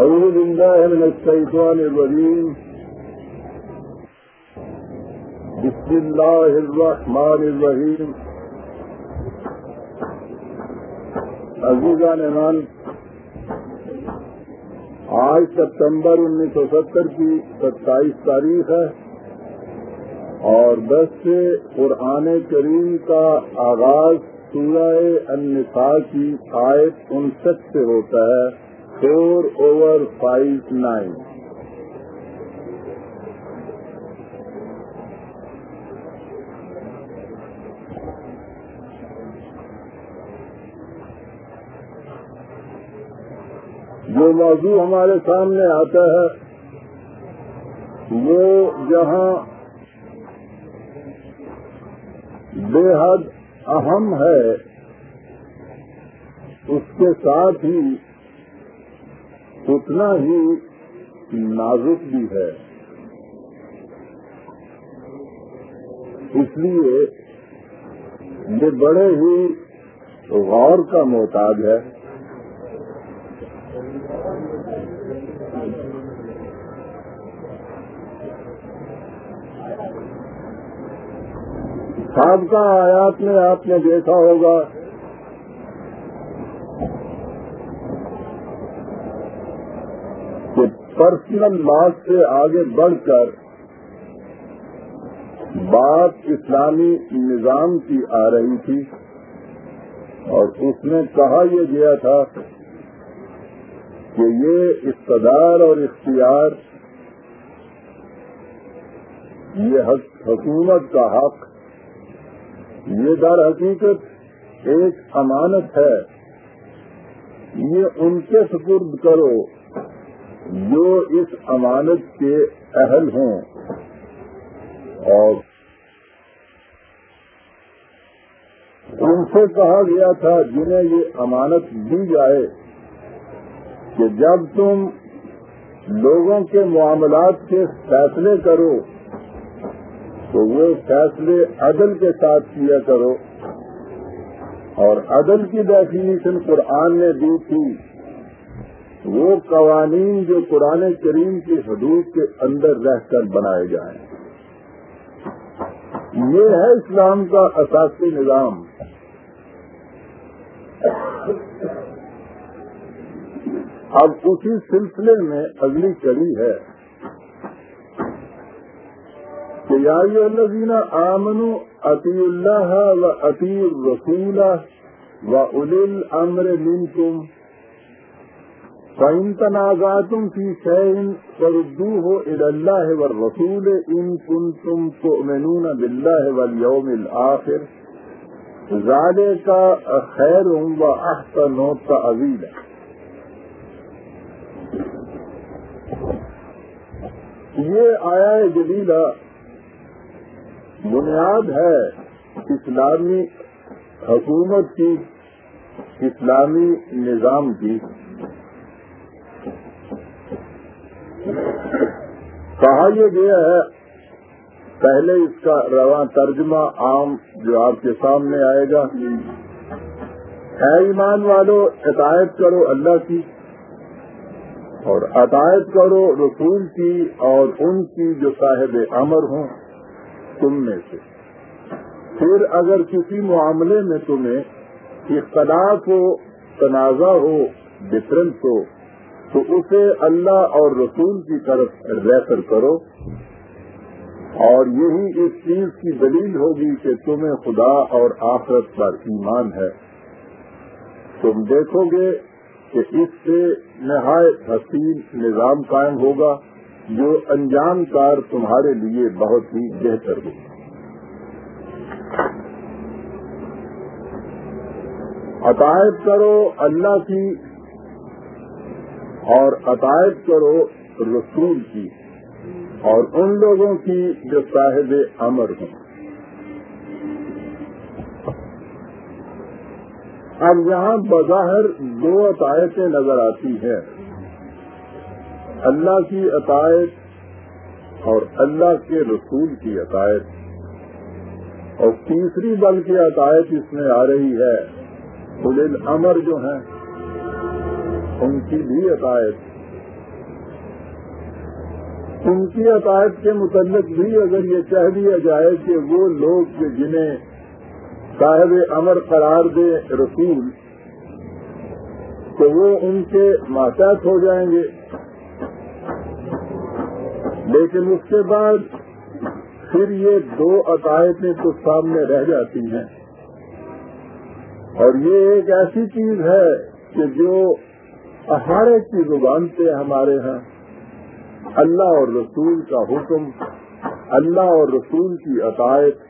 أعوذ بالله من الشيطان الرجيم. بسم الله الرحمن الرحيم. عزیزان ایمان آج ستمبر انیس سو ستر کی ستائیس تاریخ ہے اور دس سے قرآن کریم کا آغاز سورہ النساء کی آیت انسٹھ سے ہوتا ہے۔ فور اوور فائیو نائن جو موضوع ہمارے سامنے آتا ہے، وہ جہاں بے حد اہم ہے۔ اس کے ساتھ ہی اتنا ہی نازک بھی ہے۔ اس لیے یہ بڑے ہی غور کا محتاج ہے۔ سابقہ آیات میں آپ نے دیکھا ہوگا کہ پرسنل لاس سے آگے بڑھ کر بات اسلامی نظام کی آ رہی تھی اور اس میں کہا یہ گیا تھا کہ یہ اقتدار اور اختیار یہ حکومت کا حق، یہ در حقیقت ایک امانت ہے۔ یہ ان کے سپرد کرو۔ جو اس امانت کے اہل ہوں اور ان سے کہا گیا تھا جنہیں یہ امانت دی جائے کہ جب تم لوگوں کے معاملات کے فیصلے کرو، تو وہ فیصلے عدل کے ساتھ کیا کرو۔ اور عدل کی ڈیفینیشن قرآن نے دی تھی۔ وہ قوانین جو قرآن کریم کی حدود کے اندر رہ کر بنائے جائیں۔ یہ ہے اسلام کا اساسی نظام۔ اب اسی سلسلے میں اگلی کڑی ہے کہ یا الذین آمنوا اطیع اللہ و اطیع الرسول و اول الامر منکم۔ فإن تنازعتم في شيء فردوه إلى الله والرسول إن كنتم تؤمنون بالله واليوم الآخر ذلك خير وأحسن تأويلا یہ آیا جلیلہ بنیاد ہے اسلامی حکومت کی، اسلامی نظام کی۔ کہا یہ گیا ہے، پہلے اس کا رواں ترجمہ عام جو آپ کے سامنے آئے گا۔ اے ایمان والو عطایت کرو اللہ کی اور عطایت کرو رسول کی اور ان کی جو صاحب امر ہوں تم میں سے۔ پھر اگر کسی معاملے میں تمہیں اختلاف ہو، تنازع ہو ڈفرنس ہو تو اسے اللہ اور رسول کی طرف ریفر کرو اور یہی اس چیز کی دلیل ہوگی کہ تمہیں خدا اور آخرت پر ایمان ہے۔ تم دیکھو گے کہ اس سے نہایت حسین نظام قائم ہوگا جو انجام کار تمہارے لیے بہت ہی بہتر ہوگا۔ عطایت کرو اللہ کی اور عطایت کرو رسول کی اور ان لوگوں کی جو صاحب امر ہوں۔ اب یہاں بظاہر دو عطایتیں نظر آتی ہیں۔ اللہ کی عطایت اور اللہ کے رسول کی عطایت اور تیسری بل کی عطایت اس میں آ رہی ہے۔ خل امر جو ہیں۔ ان کی بھی عطایت ان کی عقائد کے متعلق بھی اگر یہ کہہ دیا جائے کہ وہ لوگ جنہیں صاحب امر قرار دے رسول، تو وہ ان کے ماتحت ہو جائیں گے۔ لیکن اس کے بعد پھر یہ دو عقائدیں تو سامنے رہ جاتی ہیں۔ اور یہ ایک ایسی چیز ہے کہ جو ہر ایک کی زبان پہ ہمارے ہاں اللہ اور رسول کا حکم، اللہ اور رسول کی عقائد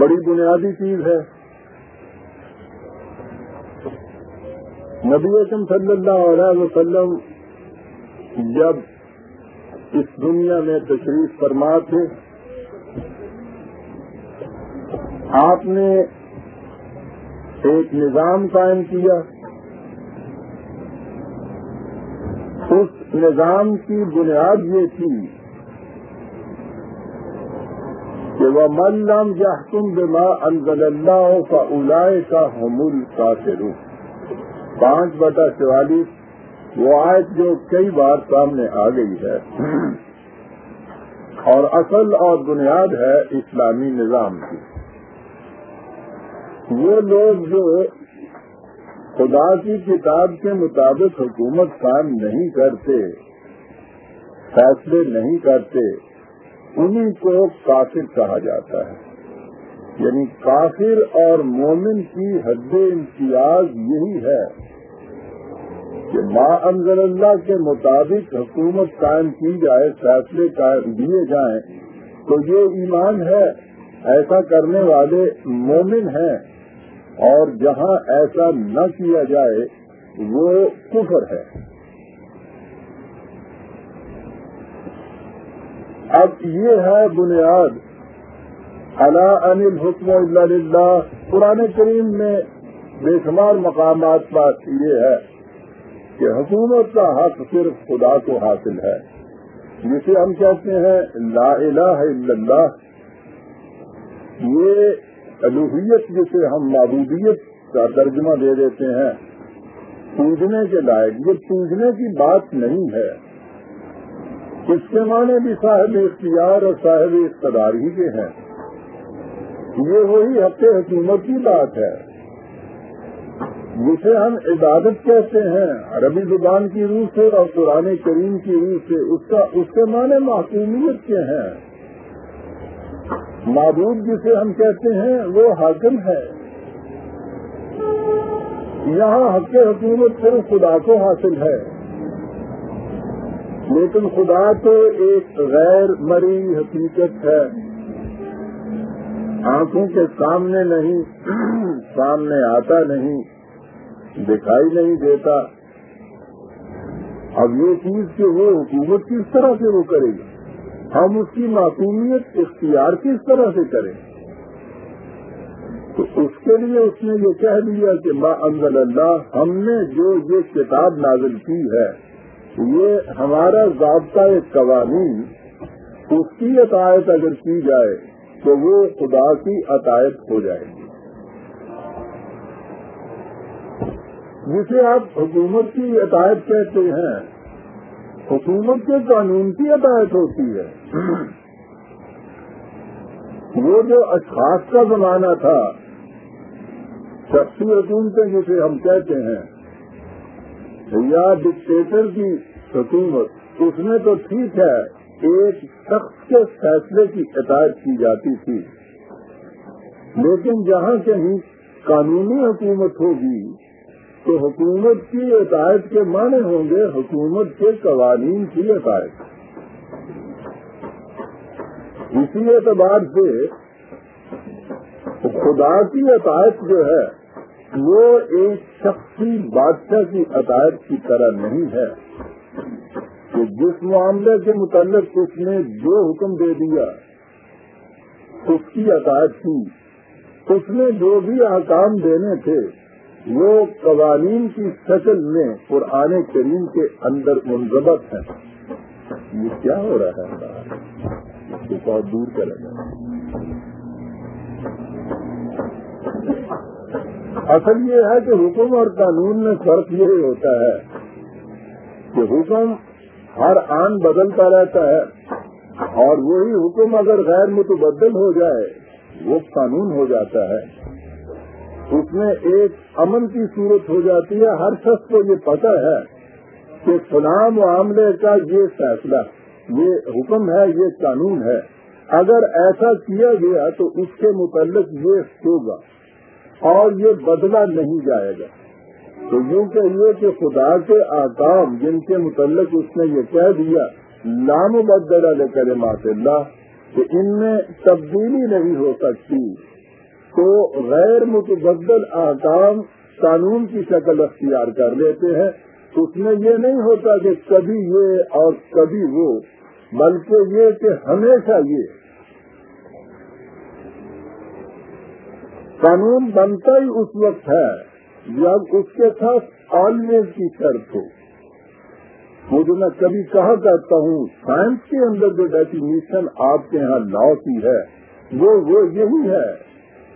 بڑی بنیادی چیز ہے۔ نبی اعظم صلی اللہ علیہ وسلم جب اس دنیا میں تشریف فرما تھے، آپ نے ایک نظام قائم کیا۔ اس نظام کی بنیاد یہ تھی کہ وہ ملم یا حکم بما انزل اللہ کا اولائے کا حمل کا پانچ بٹا چوالیس، وہ آیت جو کئی بار سامنے آ گئی ہے۔ اور اصل اور بنیاد ہے اسلامی نظام کی۔ وہ لوگ جو خدا کی کتاب کے مطابق حکومت کام نہیں کرتے، فیصلے نہیں کرتے انہیں کو کافر کہا جاتا ہے۔ یعنی کافر اور مومن کی حد امتیاز یہی ہے کہ ماں انضر اللہ کے مطابق حکومت قائم کی جائے، فیصلے قائم دیے جائیں۔ تو یہ ایمان ہے، ایسا کرنے والے مومن ہیں۔ اور جہاں ایسا نہ کیا جائے، وہ کفر ہے۔ اب یہ ہے بنیاد۔ اللہ انل حکم اللہ پرانے کریم میں بے شمار مقامات پر یہ ہے کہ حکومت کا حق صرف خدا کو حاصل ہے۔ جسے ہم کہتے ہیں لا الہ الا اللہ۔ یہ الوحیت جسے ہم معبودیت کا ترجمہ دے دیتے ہیں پوجنے کے لائق، یہ پوجنے کی بات نہیں ہے۔ اس کے معنی بھی صاحب اختیار اور صاحب اقتدار ہی کے ہیں۔ یہ وہی حق حکومت کی بات ہے، جسے ہم عبادت کہتے ہیں۔ عربی زبان کی روح سے اور قرآن کریم کی روح سے اس کا، اس کے معنی معصومیت کے ہیں۔ معبود جسے ہم کہتے ہیں، وہ حاکم ہے۔ یہاں حق حکومت صرف خدا کو حاصل ہے۔ لیکن خدا تو ایک غیر مری حقیقت ہے۔ آنکھوں کے سامنے نہیں، سامنے آتا نہیں، دکھائی نہیں دیتا۔ اب یہ چیز کہ وہ حکومت کس طرح سے وہ کرے گی؟ ہم اس کی معصومیت اختیار کس طرح سے کریں؟ تو اس کے لیے اس نے یہ کہہ دیا کہ ما انزل اللہ، ہم نے جو یہ کتاب نازل کی ہے، یہ ہمارا ضابطہ قوانین، اس کی عطایت اگر کی جائے تو وہ خدا کی عطایت ہو جائے گی۔ جسے آپ حکومت کی عطایت کہتے ہیں، حکومت کے قانون کی عطایت ہوتی ہے۔ وہ جو اشخاص کا زمانہ تھا شخصی حکومتیں جسے ہم کہتے ہیں، یا ڈکٹیٹر کی حکومت، اس میں تو ٹھیک ہے، ایک شخص کے فیصلے کی عطایت کی جاتی تھی۔ لیکن جہاں کہیں قانونی حکومت ہوگی، تو حکومت کی عطایت کے معنی ہوں گے حکومت کے قوانین کی عطایت اسی اعتبار سے خدا کی عطایت جو ہے، وہ ایک شخصی بادشاہ کی عدایت کی طرح نہیں ہے۔ کہ جس معاملے کے متعلق اس نے جو حکم دے دیا، اس کی عدایت کی۔ اس نے جو بھی احکام دینے تھے، وہ قوانین کی شکل میں قرآن کریم کے اندر منظمت ہے یہ کیا ہو رہا ہے؟ اس کو بہت دور کرے گا اصل یہ ہے کہ حکم اور قانون میں فرق یہ ہوتا ہے کہ حکم ہر آن بدلتا رہتا ہے اور وہی حکم اگر غیر متبدل ہو جائے، وہ قانون ہو جاتا ہے۔ اس میں ایک امن کی صورت ہو جاتی ہے۔ ہر شخص کو یہ پتہ ہے کہ فلاں معاملے کا یہ فیصلہ یہ حکم ہے، یہ قانون ہے۔ اگر ایسا کیا گیا تو اس کے متعلق یہ ہوگا اور یہ بدلا نہیں جائے گا۔ تو یوں کہیے کہ خدا کے آکام جن کے متعلق اس نے یہ کہہ دیا، لام بدلا کرے مات اللہ، کہ ان میں تبدیلی نہیں ہو سکتی۔ تو غیر متبدل آکام قانون کی شکل اختیار کر لیتے ہیں۔ اس میں یہ نہیں ہوتا کہ کبھی یہ اور کبھی وہ۔ بلکہ یہ کہ ہمیشہ یہ قانون بنتا ہی اس وقت ہے، جب اس کے ساتھ آلویز کی شرط ہو۔ وہ جو میں کبھی کہا کرتا ہوں، سائنس کے اندر جو ڈیفینیشن آپ کے یہاں لا کی ہے، وہ وہ یہی ہے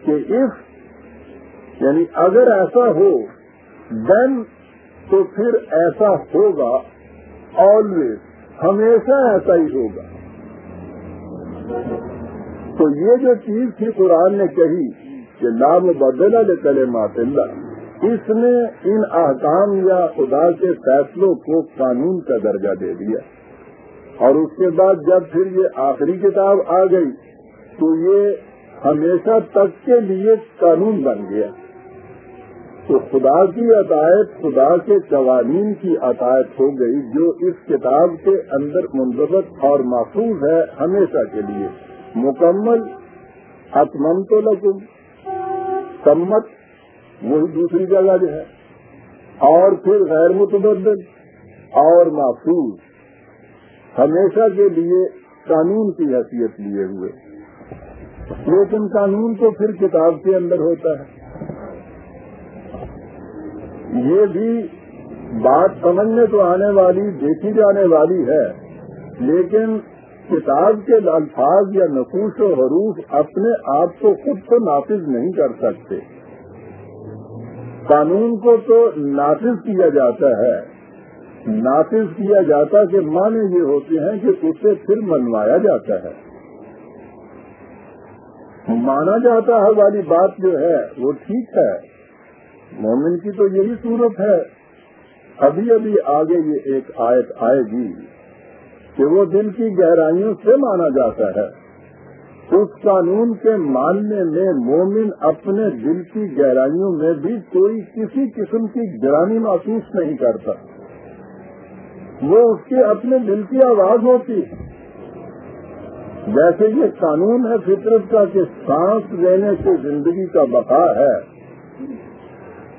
کہ اف یعنی اگر ایسا ہو دین تو پھر ایسا ہوگا آلویز ہمیشہ ایسا ہی ہوگا۔ تو یہ جو چیز تھی قرآن نے کہی کہ نام بدلا لے چلے اللہ، اس نے ان احکام یا خدا کے فیصلوں کو قانون کا درجہ دے دیا۔ اور اس کے بعد جب پھر یہ آخری کتاب آ گئی، تو یہ ہمیشہ تک کے لیے قانون بن گیا۔ تو خدا کی عطایت، خدا کے قوانین کی عطایت ہو گئی جو اس کتاب کے اندر منضبط اور محفوظ ہے ہمیشہ کے لیے۔ مکمل اتمن تو لگوں سمت، وہی دوسری جگہ جو ہے۔ اور پھر غیر متبدل اور محفوظ۔ ہمیشہ کے لیے قانون کی حیثیت لیے ہوئے۔ لیکن قانون تو پھر کتاب کے اندر ہوتا ہے۔ یہ بھی بات سمجھنے تو آنے والی، دیکھی جانے والی ہے، لیکن کتاب کے الفاظ یا نقوش و حروف اپنے آپ کو خود کو نافذ نہیں کر سکتے۔ قانون کو تو نافذ کیا جاتا ہے۔ نافذ کیا جاتا کہ معنی یہ ہوتے ہیں کہ اسے پھر منوایا جاتا ہے۔ مانا جاتا ہے والی بات جو ہے وہ ٹھیک ہے۔ مومن کی تو یہی صورت ہے۔ ابھی ابھی آگے یہ ایک آیت آئے گی کہ وہ دل کی گہرائیوں سے مانا جاتا ہے۔ اس قانون کے ماننے میں مومن اپنے دل کی گہرائیوں میں بھی کوئی کسی قسم کی گرانی محسوس نہیں کرتا۔ وہ اس کے اپنے دل کی آواز ہوتی۔ جیسے یہ قانون ہے فطرت کا کہ سانس لینے سے زندگی کا بقا ہے۔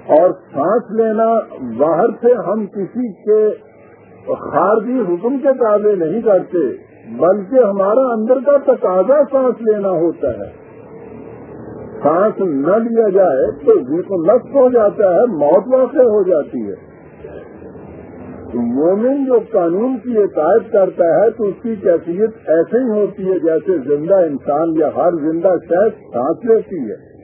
اور سانس لینا باہر سے ہم کسی کے خارجی حکم کے تابع نہیں کرتے، بلکہ ہمارا اندر کا تقاضا سانس لینا ہوتا ہے۔ سانس نہ لیا جائے تو کو نقص ہو جاتا ہے، موت واقع ہو جاتی ہے۔ مومن جو قانون کی اطاعت کرتا ہے تو اس کی کیفیت ایسے ہی ہوتی ہے جیسے زندہ انسان یا ہر زندہ شہد سانس لیتی ہے۔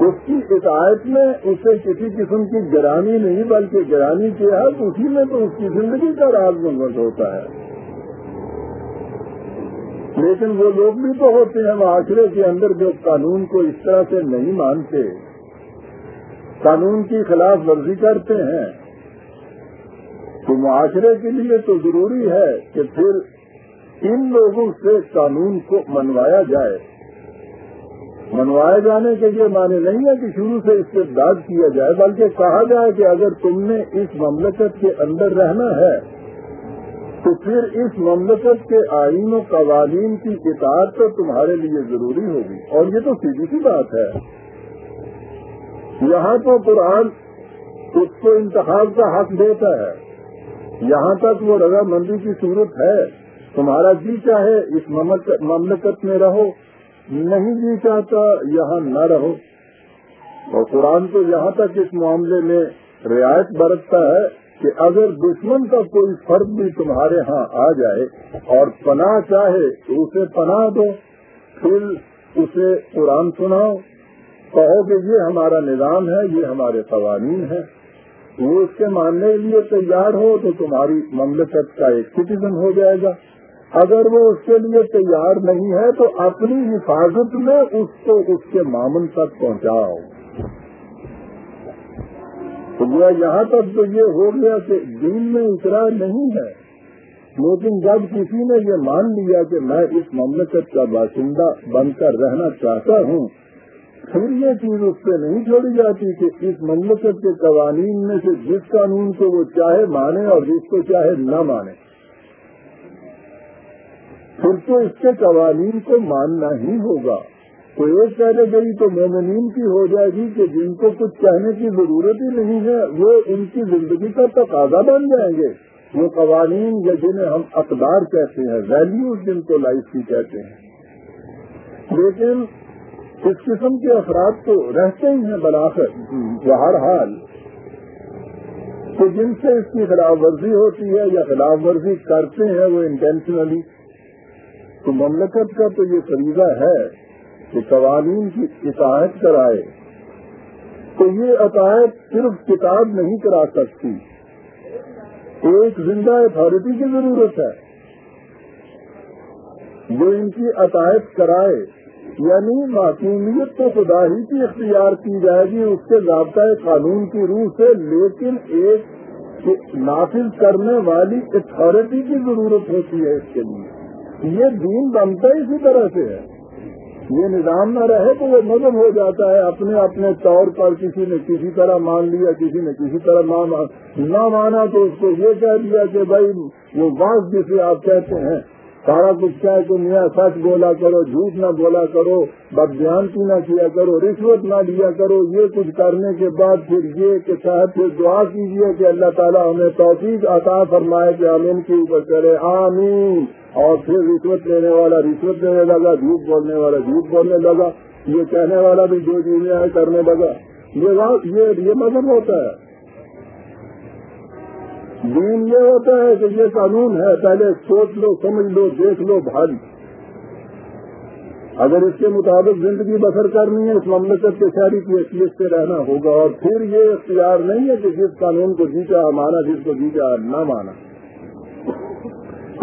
اس کی اطاعت میں اسے کسی قسم کی گرانی نہیں، بلکہ گرانی کیا ہے تو اسی میں تو اس کی زندگی کا راز منگل ہوتا ہے۔ لیکن وہ لوگ بھی تو ہوتے ہیں معاشرے کے اندر جو قانون کو اس طرح سے نہیں مانتے، قانون کی خلاف ورزی کرتے ہیں۔ تو معاشرے کے لیے تو ضروری ہے کہ پھر ان لوگوں سے قانون کو منوایا جائے۔ منوائے جانے کے لیے معنی نہیں ہے کہ شروع سے اس سے داد کیا جائے، بلکہ کہا جائے کہ اگر تم نے اس مملکت کے اندر رہنا ہے، تو پھر اس مملکت کے آئین و قوانین کی اطاعت تو تمہارے لیے ضروری ہوگی۔ اور یہ تو سیدھی سی بات ہے۔ یہاں تو قرآن اس کو انتخاب کا حق دیتا ہے۔ یہاں تک وہ رضامندی کی صورت ہے۔ تمہارا جی چاہے، اس مملکت میں رہو۔ نہیں جی چاہتا، یہاں نہ رہو۔ اور قرآن تو یہاں تک اس معاملے میں رعایت برتتا ہے کہ اگر دشمن کا کوئی فرد بھی تمہارے ہاں آ جائے اور پناہ چاہے تو اسے پناہ دو۔ پھر اسے قرآن سناؤ۔ کہو کہ یہ ہمارا نظام ہے، یہ ہمارے قوانین ہیں۔ وہ اس کے ماننے کے لیے تیار ہو تو تمہاری مملکت کا ایک سٹیزن ہو جائے گا۔ اگر وہ اس کے لیے تیار نہیں ہے تو اپنی حفاظت میں اس کو اس کے معمن تک پہنچاؤ۔ تو یہاں تک تو یہ ہو گیا کہ دین میں اترا نہیں ہے۔ لیکن جب کسی نے یہ مان لیا کہ میں اس مملکت کا باشندہ بن کر رہنا چاہتا ہوں، پھر یہ چیز اس سے نہیں چھوڑی جاتی کہ اس مملکت کے قوانین میں سے جس قانون کو وہ چاہے مانے اور جس کو چاہے نہ مانے۔ پھر تو اس کے قوانین کو ماننا ہی ہوگا۔ تو ایک پہلے گئی تو مومنین کی ہو جائے گی کہ جن کو کچھ کہنے کی ضرورت ہی نہیں ہے، وہ ان کی زندگی کا تقاضا بن جائیں گے۔ وہ قوانین یا جنہیں ہم اقدار کہتے ہیں ویلیوز جن کو لائف کی کہتے ہیں۔ لیکن اس قسم کے افراد تو رہتے ہی ہیں بلاخر بہرحال کہ جن سے اس کی خلاف ورزی ہوتی ہے یا خلاف ورزی کرتے ہیں، وہ انٹینشنلی تو مملکت کا تو یہ طریقہ ہے کہ قوانین کی اطاعت کرائے۔ تو یہ عطایت صرف کتاب نہیں کرا سکتی۔ ایک زندہ اتارٹی کی ضرورت ہے۔ جو ان کی عطایت کرائے یعنی معصومیت تو خدا ہی کی اختیار کی جائے گی، اس کے ضابطۂ قانون کی روح سے، لیکن ایک نافذ کرنے والی اتھارٹی کی ضرورت ہوتی ہے اس کے لیے۔ یہ دین بنتا اسی طرح سے ہے۔ یہ نظام نہ رہے تو وہ مدم ہو جاتا ہے۔ اپنے اپنے طور پر کسی نے کسی طرح مان لیا، کسی نے کسی طرح نہ مانا تو اس کو یہ کہہ دیا کہ بھائی، وہ بات جسے آپ کہتے ہیں، سارا کچھ کیا ہے کہ میاں سچ بولا کرو، جھوٹ نہ بولا کرو بد کی نہ کیا کرو، رشوت نہ لیا کرو، یہ کچھ کرنے کے بعد پھر یہ کہ صاحب، پھر دعا کیجیے کہ اللہ تعالیٰ ہمیں توفیق عطا فرمائے کہ ہم ان کے اوپر چلے۔ آمین۔ اور پھر رشوت لینے والا رشوت لینے لگا، جھوٹ بولنے والا، جھوٹ بولنے لگا، یہ کہنے والا بھی جو چیزیں کرنے لگا۔ یہ مذہب ہوتا ہے۔ دین یہ ہوتا ہے کہ یہ قانون ہے، پہلے سوچ لو، سمجھ لو، دیکھ لو بھاری اگر اس کے مطابق زندگی بسر کرنی ہے، اس مملکت کے شہری کی حیثیت سے رہنا ہوگا۔ اور پھر یہ اختیار نہیں ہے کہ جس قانون کو جیتا مانا جس کو جیتا، نہ مانا۔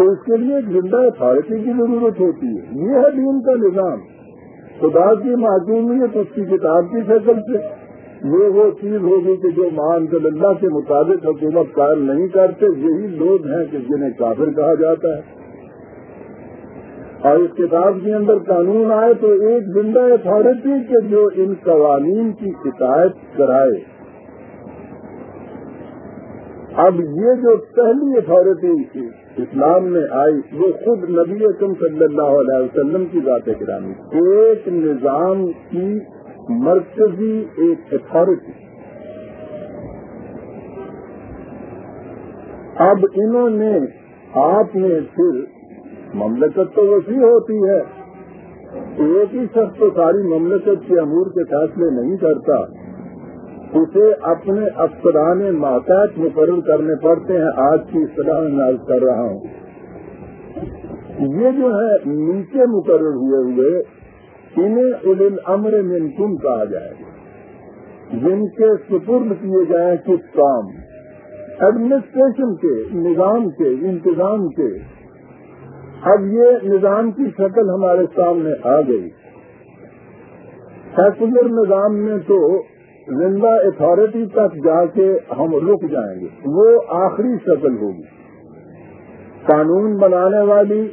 تو اس کے لیے ایک زندہ اتارٹی کی ضرورت ہوتی ہے۔ یہ ہے دین کا نظام۔ خدا کی معصومیت اس کی کتاب کی شکل سے۔ یہ وہ چیز ہوگی کہ جو مان اللہ کے مطابق حکومت قائم نہیں کرتے، یہی لوگ ہیں کہ جنہیں کافر کہا جاتا ہے۔ اور اس کتاب کے اندر قانون آئے تو ایک زندہ اتارٹی کے جو ان قوانین کی شکایت کرائے۔ اب یہ جو پہلی اتارٹی اسلام میں آئی وہ خود نبی اکم صلی اللہ علیہ وسلم کی ذات گرامی ایک نظام کی مرکزی ایک اتارٹی اب انہوں نے آپ نے پھر مملکت تو وسیع ہوتی ہے۔ ایک ہی شخص تو ساری مملکت کے امور کے فیصلے نہیں کرتا۔ اسے اپنے افسران ماتحت مقرر کرنے پڑتے ہیں۔ آج کی اصطلاح میں کر رہا ہوں۔ یہ جو ہے، نیچے مقرر ہوئے ہوئے، انہیں ادل امر منکم کہا جائے۔ جن کے سپرد کیے جائیں کچھ کام؟ ایڈمنسٹریشن کے، نظام کے، انتظام کے۔ اب یہ نظام کی شکل ہمارے سامنے آ گئی۔ سیکولر نظام میں تو زندہ اتارٹی تک جا کے ہم رک جائیں گے، وہ آخری شکل ہوگی۔ قانون بنانے والی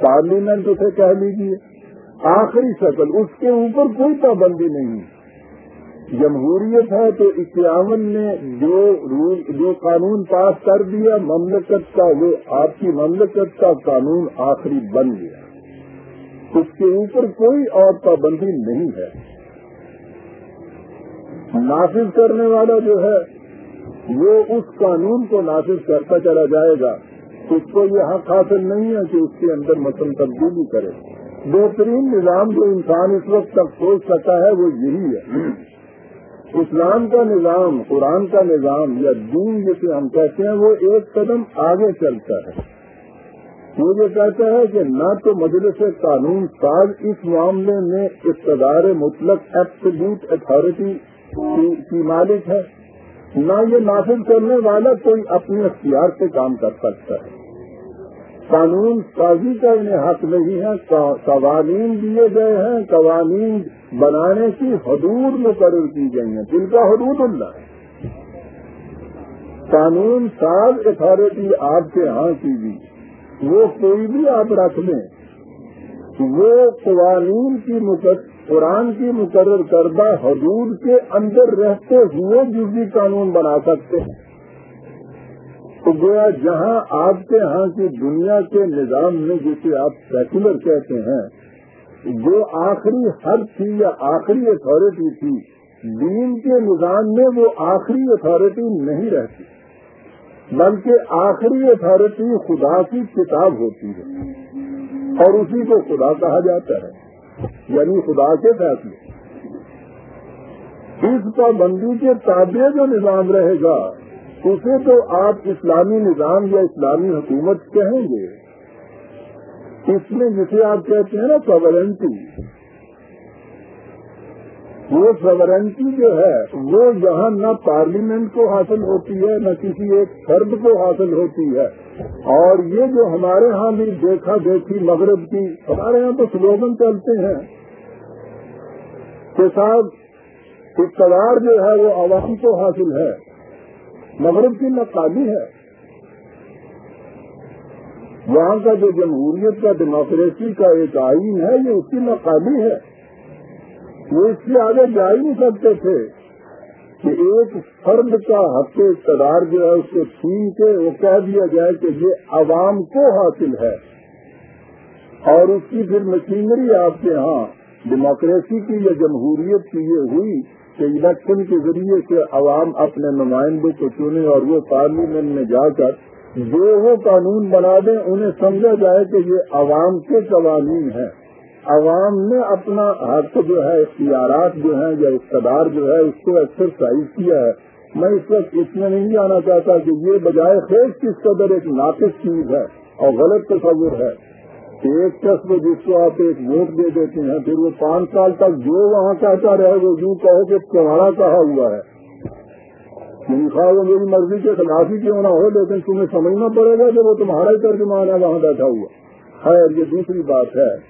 پارلیمنٹ اسے کہہ لیجیے آخری شکل، اس کے اوپر کوئی پابندی نہیں۔ جمہوریت ہے تو اکیاون نے جو جو قانون پاس کر دیا، مملکت کا، وہ آپ کی مملکت کا قانون آخری بن گیا۔ اس کے اوپر کوئی اور پابندی نہیں ہے۔ نافذ کرنے والا جو ہے، وہ اس قانون کو نافذ کرتا چلا جائے گا۔ اس کو یہ حق حاصل نہیں ہے کہ اس کے اندر متن تبدیلی کرے۔ بہترین نظام جو انسان اس وقت تک سوچ سکتا ہے، وہ یہی ہے۔ اسلام کا نظام، قرآن کا نظام یا دین جسے ہم کہتے ہیں، وہ ایک قدم آگے چلتا ہے۔ وہ یہ کہتا ہے کہ نہ تو مجلس قانون ساز اس معاملے میں اقتدار مطلق ایبسلیوٹ اتارٹی کی مالک ہے، نہ یہ نافذ کرنے والا کوئی اپنے اختیار سے کام کر سکتا ہے۔ قانون سازی کا انہیں حق نہیں ہے قوانین دیے گئے ہیں، قوانین بنانے کی حدود مقرر کی گئی ہیں۔ جن کا حدود اللہ ہے۔ قانون ساز اتارٹی آپ کے ہاں کی بھی وہ کوئی بھی آپ رکھ لیں، وہ قوانین کی قرآن کی مقرر کردہ حدود کے اندر رہتے ہوئے جزوی قانون بنا سکتے ہیں۔ تو گویا جہاں آپ کے ہاں کی دنیا کے نظام میں جسے آپ سیکولر کہتے ہیں جو آخری حد تھی یا آخری اتارٹی تھی۔ دین کے نظام میں وہ آخری اتارٹی نہیں رہتی، بلکہ آخری اتارٹی خدا کی کتاب ہوتی ہے۔ اور اسی کو خدا کہا جاتا ہے۔ یعنی خدا کے فیصلے۔ اس پابندی کے تابع جو نظام رہے گا، اسے تو آپ اسلامی نظام یا اسلامی حکومت کہیں گے۔ اس میں جسے آپ کہتے ہیں نا سورنٹی وہ سورنٹی جو ہے، وہ یہاں نہ پارلیمنٹ کو حاصل ہوتی ہے، نہ کسی ایک فرد کو حاصل ہوتی ہے۔ اور یہ جو ہمارے ہاں بھی دیکھا دیکھی مغرب کی، ہمارے یہاں تو سلوگن چلتے ہیں۔ کہ صاحب، اقتدار جو ہے وہ عوام کو حاصل ہے۔ مغرب کی نقابی ہے۔ وہاں کا جو جمہوریت کا، ڈیموکریسی کا ایک آئین ہے، یہ اس کی نقابی ہے۔ وہ اس سے آگے جا ہی نہیں سکتے تھے۔ کہ ایک فرد کا حق اقتدار جو ہے اس کو چھین کے وہ کہہ دیا جائے کہ یہ عوام کو حاصل ہے اور اس کی پھر مشینری آپ کے ہاں ڈیموکریسی کی یا جمہوریت کی یہ ہوئی کہ الیکشن کے ذریعے سے عوام اپنے نمائندوں کو چنے اور وہ پارلیمنٹ میں جا کر جو وہ قانون بنا دیں، انہیں سمجھا جائے کہ یہ عوام کے قوانین ہیں۔ عوام نے اپنا حق جو ہے، اختیارات جو ہیں یا اقتدار جو ہے، اس کو ایکسرسائز کیا ہے۔ میں اس وقت اس میں نہیں جانا چاہتا کہ یہ بجائے خیز کس قدر ایک ناقص چیز ہے اور غلط تصور ہے کہ ایک شخص جس کو آپ ایک ووٹ دے دیتے ہیں، پھر وہ پانچ سال تک جو وہاں کہتا رہے وہ یوں کہو کہ تمہارا کہا ہوا ہے۔ یعنی خواہ وہ میری مرضی کے خلاف ہی کیوں نہ ہو، لیکن تمہیں سمجھنا پڑے گا کہ وہ تمہارا ہی ترجمان ہے، وہاں بیٹھا ہوا۔ خیر، یہ دوسری بات ہے۔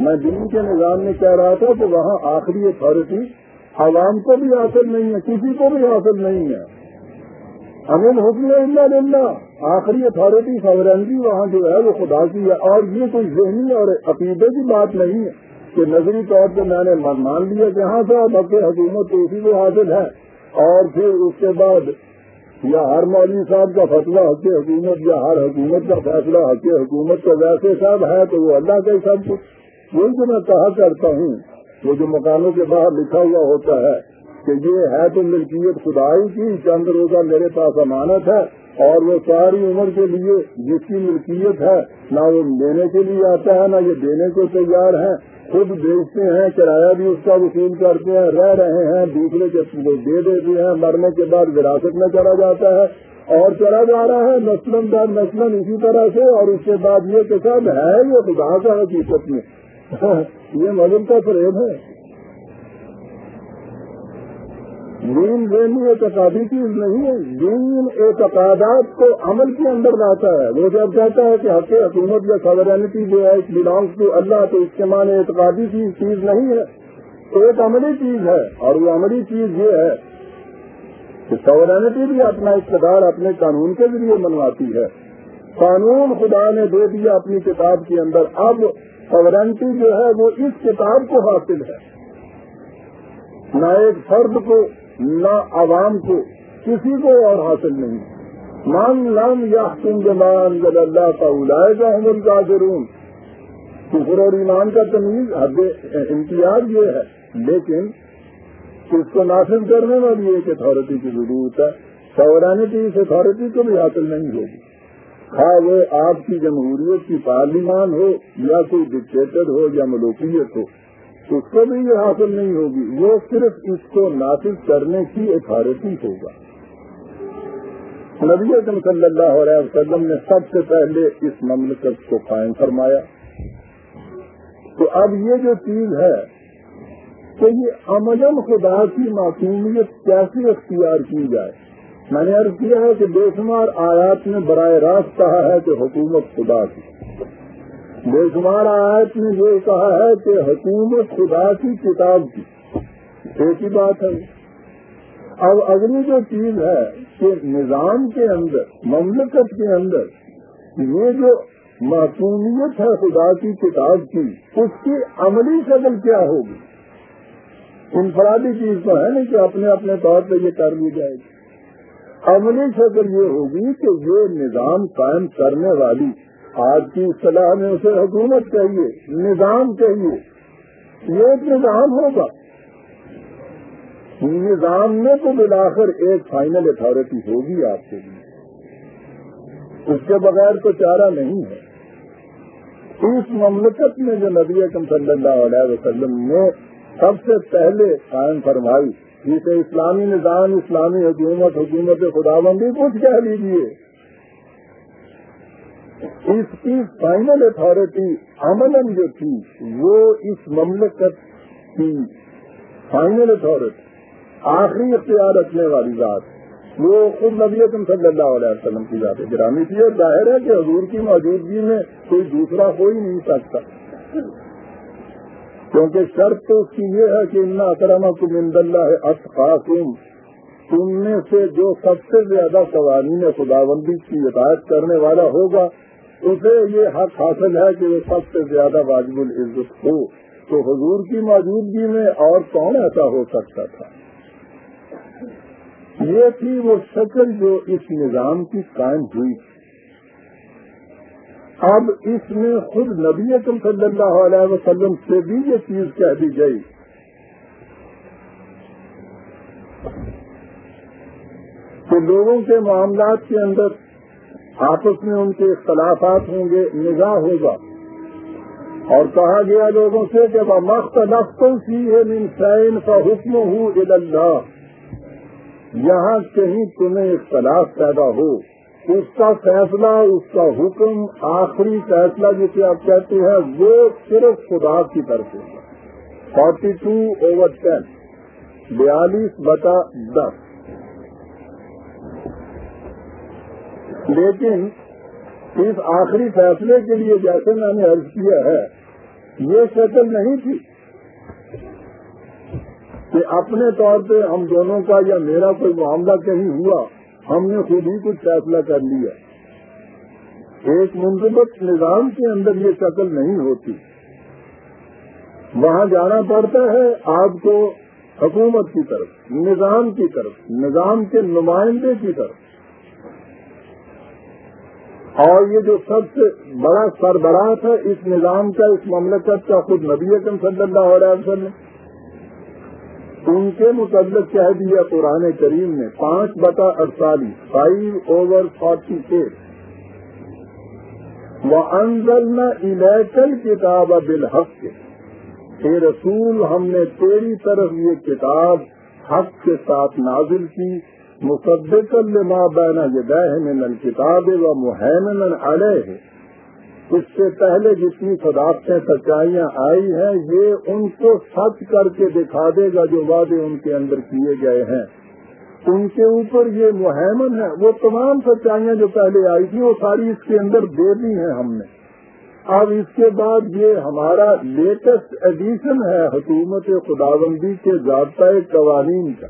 میں دن کے نظام میں کہہ رہا تھا کہ وہاں آخری اتارٹی عوام کو بھی حاصل نہیں ہے، کسی کو بھی حاصل نہیں ہے۔ امین حکم اللہ آخری اتارٹی سورنگی وہاں جو ہے وہ خدا کی ہے۔ اور یہ کوئی ذہنی اور عقیدے کی بات نہیں ہے کہ نظری طور پہ میں نے مان لیا کہ ہاں صاحب، اب حکومت تو اسی کو حاصل ہے۔ اور پھر اس کے بعد یا ہر مولوی صاحب کا فتوا حق حکومت یا ہر حکومت کا فیصلہ، حق حکومت کا ویسے صاحب ہے تو وہ اللہ کا ہی سب کچھ۔ وہی جو میں کہا کرتا ہوں، وہ جو مکانوں کے باہر لکھا ہوا ہوتا ہے کہ یہ ہے تو ملکیت خدائی کی، چند روزہ میرے پاس امانت ہے اور وہ ساری عمر کے لیے جس کی ملکیت ہے، نہ وہ لینے کے لیے آتا ہے، نہ یہ دینے کو تیار ہے۔ خود بیچتے ہیں، کرایہ بھی اس کا وصول کرتے ہیں، رہ رہے ہیں، دوسرے کے دے دیتے ہیں، مرنے کے بعد وراثت میں چلا جاتا ہے۔ اور چلا جا رہا ہے نسلم در نسلم اسی طرح سے، اور اس کے بعد یہ کہ سب ہے یہ خدا کا حقیقت میں۔ ہاں، یہ مذہب کا فریب ہے۔ دین ذہنی اعتقادی چیز نہیں ہے۔ دین اعتقادات کو عمل کے اندر لاتا ہے۔ وہ جب کہتا ہے کہ حق حکومت یا سورینٹی جو ہے بلانگس ٹو اللہ، تو اس کے معنی اعتقادی چیز چیز نہیں ہے۔ تو ایک عملی چیز ہے۔ اور وہ عملی چیز یہ ہے کہ سورینٹی بھی اپنا اقتدار اپنے قانون کے ذریعے منواتی ہے۔ قانون خدا نے دے دیا اپنی کتاب کے اندر۔ اب سورنٹی جو ہے وہ اس کتاب کو حاصل ہے۔ نہ ایک فرد کو، نہ عوام کو، کسی کو اور حاصل نہیں۔ مان لام یا تم جمان جب اللہ کا اڑائے گا ہم کا ضرور کفر اور ایمان کا تمیز، حد امتیاز یہ ہے۔ لیکن اس کو نافذ کرنے والی ایک اتارٹی کی ضرورت ہے۔ سورانٹی اس اتارٹی کو بھی حاصل نہیں ہوگی۔ ہاں وہ آپ کی جمہوریت کی پارلیمان ہو یا کوئی ڈکٹیٹر ہو یا ملوکیت ہو اس کو بھی یہ حاصل نہیں ہوگی۔ وہ صرف اس کو نافذ کرنے کی اتارٹی ہوگا۔ نبی اعظم صلی اللہ علیہ وسلم نے سب سے پہلے اس مملکت کو قائم فرمایا۔ تو اب یہ جو چیز ہے کہ یہ امجم خدا کی معصومیت کیسے اختیار کی جائے؟ میں نے عرض کیا ہے کہ بے شمار آیات نے براہ راست کہا ہے کہ حکومت خدا کی۔ بے شمار آیات نے یہ کہا ہے کہ حکومت خدا کی کتاب کی۔ ایک ہی بات ہے۔ اب اگلی جو چیز ہے کہ نظام کے اندر، مملکت کے اندر یہ جو معصومیت ہے خدا کی کتاب کی، اس کی عملی شکل کیا ہوگی؟ انفرادی چیز تو ہے نہیں کہ اپنے اپنے طور پہ یہ کر لی جائے۔ گی عملی شکل یہ ہوگی کہ یہ نظام قائم کرنے والی آج کی اصطلاح میں اسے حکومت چاہیے، نظام چاہیے، یہ ایک نظام ہوگا۔ نظام میں تو بلاخر ایک فائنل اتارٹی ہوگی آپ کے لیے۔ اس کے بغیر تو چارہ نہیں ہے۔ اس مملکت میں جو نبی اکم صلی اللہ علیہ وسلم نے سب سے پہلے قائم فرمائی جسے اسلامی نظام، اسلامی حکومت حکومت خدا بندی کچھ کہہ لیجیے اس کی فائنل اتارٹی امن جو تھی، وہ اس مملکت کی فائنل اتارٹی آخری اختیار رکھنے والی بات وہ خود نبی صلی اللہ علیہ وسلم کی ذات گرامی تھی اور ظاہر ہے کہ حضور کی موجودگی میں کوئی دوسرا ہو ہی نہیں سکتا۔ کیونکہ شرط تو اس کی یہ ہے کہ ان اکرم کو مند اللہ اطخاصم تم میں سے جو سب سے زیادہ قوانین خداوندی کی ہدایت کرنے والا ہوگا، اسے یہ حق حاصل ہے کہ وہ سب سے زیادہ واجب العزت ہو۔ تو حضور کی موجودگی میں اور کون ایسا ہو سکتا تھا؟ یہ تھی وہ شکل جو اس نظام کی قائم ہوئی۔ تھی اب اس میں خود نبی اکم صلی اللہ علیہ وسلم سے بھی یہ چیز کہہ دی گئی۔ کہ لوگوں کے معاملات کے اندر آپس میں ان کے اختلافات ہوں گے، نگاہ ہوگا۔ اور کہا گیا لوگوں سے کہ وہ مخت سی ہے سین کا حکم ہوں اللہ یہاں کہیں تمہیں اختلاف پیدا ہو۔ اس کا فیصلہ، اس کا حکم، آخری فیصلہ جسے آپ کہتے ہیں، وہ صرف خدا کی طرف سے فورٹی ٹو اوور ٹین بیالیس بتا دس۔ لیکن اس آخری فیصلے کے لیے جیسے میں نے عرض کیا ہے، یہ شکل نہیں تھی کہ اپنے طور پہ ہم دونوں کا یا میرا کوئی معاملہ کہیں ہوا ہم نے خود ہی کچھ فیصلہ کر لیا۔ ایک منظمت نظام کے اندر یہ شکل نہیں ہوتی۔ وہاں جانا پڑتا ہے آپ کو حکومت کی طرف، نظام کی طرف، نظام کے نمائندے کی طرف۔ اور یہ جو سب سے بڑا سربراہ ہے اس نظام کا، اس مملکت کا خود نبی اکم صلی اللہ علیہ وسلم۔ ان کے متعلق کہہ دیا قرآن کریم نے پانچ بتا اڑتالیس فائیو اوور فورٹی ایٹ وہ انزل نہ الیکل کتاب بالحق. اے رسول، ہم نے تیری طرف یہ کتاب حق کے ساتھ نازل کی مصدق لما بین جدہ من الکتاب و محمن علیہ. اس سے پہلے جتنی صداقتیں سچائیاں آئی ہیں، یہ ان کو سچ کر کے دکھا دے گا جو وعدے ان کے اندر کیے گئے ہیں۔ ان کے اوپر یہ مہمن ہے وہ تمام سچائیاں جو پہلے آئی تھی وہ ساری اس کے اندر دے دی ہیں ہم نے۔ اب اس کے بعد یہ ہمارا لیٹسٹ ایڈیشن ہے حکومت خداوندی کے ضابطۂ قوانین کا۔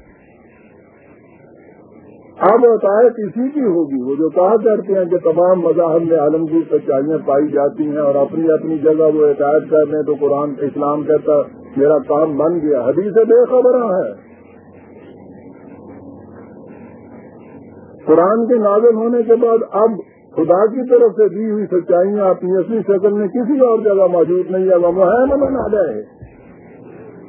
اب عطایت اسی کی ہوگی؟ وہ جو کہا کرتے ہیں کہ تمام مذاہب میں عالمگیر سچائیاں پائی جاتی ہیں اور اپنی اپنی جگہ وہ عطایت کر رہے ہیں تو قرآن اسلام کہتا میرا کام بن گیا۔ حدیث بے خبر ہے۔ قرآن کے نازل ہونے کے بعد اب خدا کی طرف سے دی ہوئی سچائیاں اپنی اصلی شکل میں کسی اور جگہ موجود نہیں ہے وہ محمد آ جائے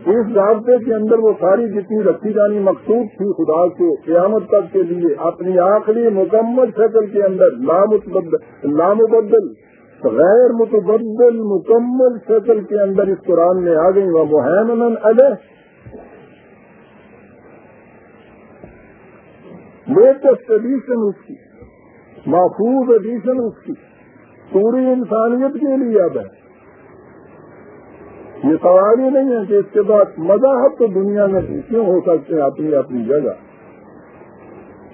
اس ضابطے کے اندر وہ ساری جتنی رکھی جانی مقصود تھی خدا کے، قیامت تک کے لیے، اپنی آخری مکمل شکل کے اندر لامبدل غیر متبدل، مکمل شکل کے اندر اس قرآن میں آ گئی، وہ محمن علیہ۔ لیٹسٹ ایڈیشن اس کی، محفوظ ایڈیشن اس کی، پوری انسانیت کے لیے اب ہے۔ یہ سوال ہی نہیں ہے کہ اس کے بعد مذاہب تو دنیا میں کیوں ہو سکتے ہیں اپنی اپنی جگہ؟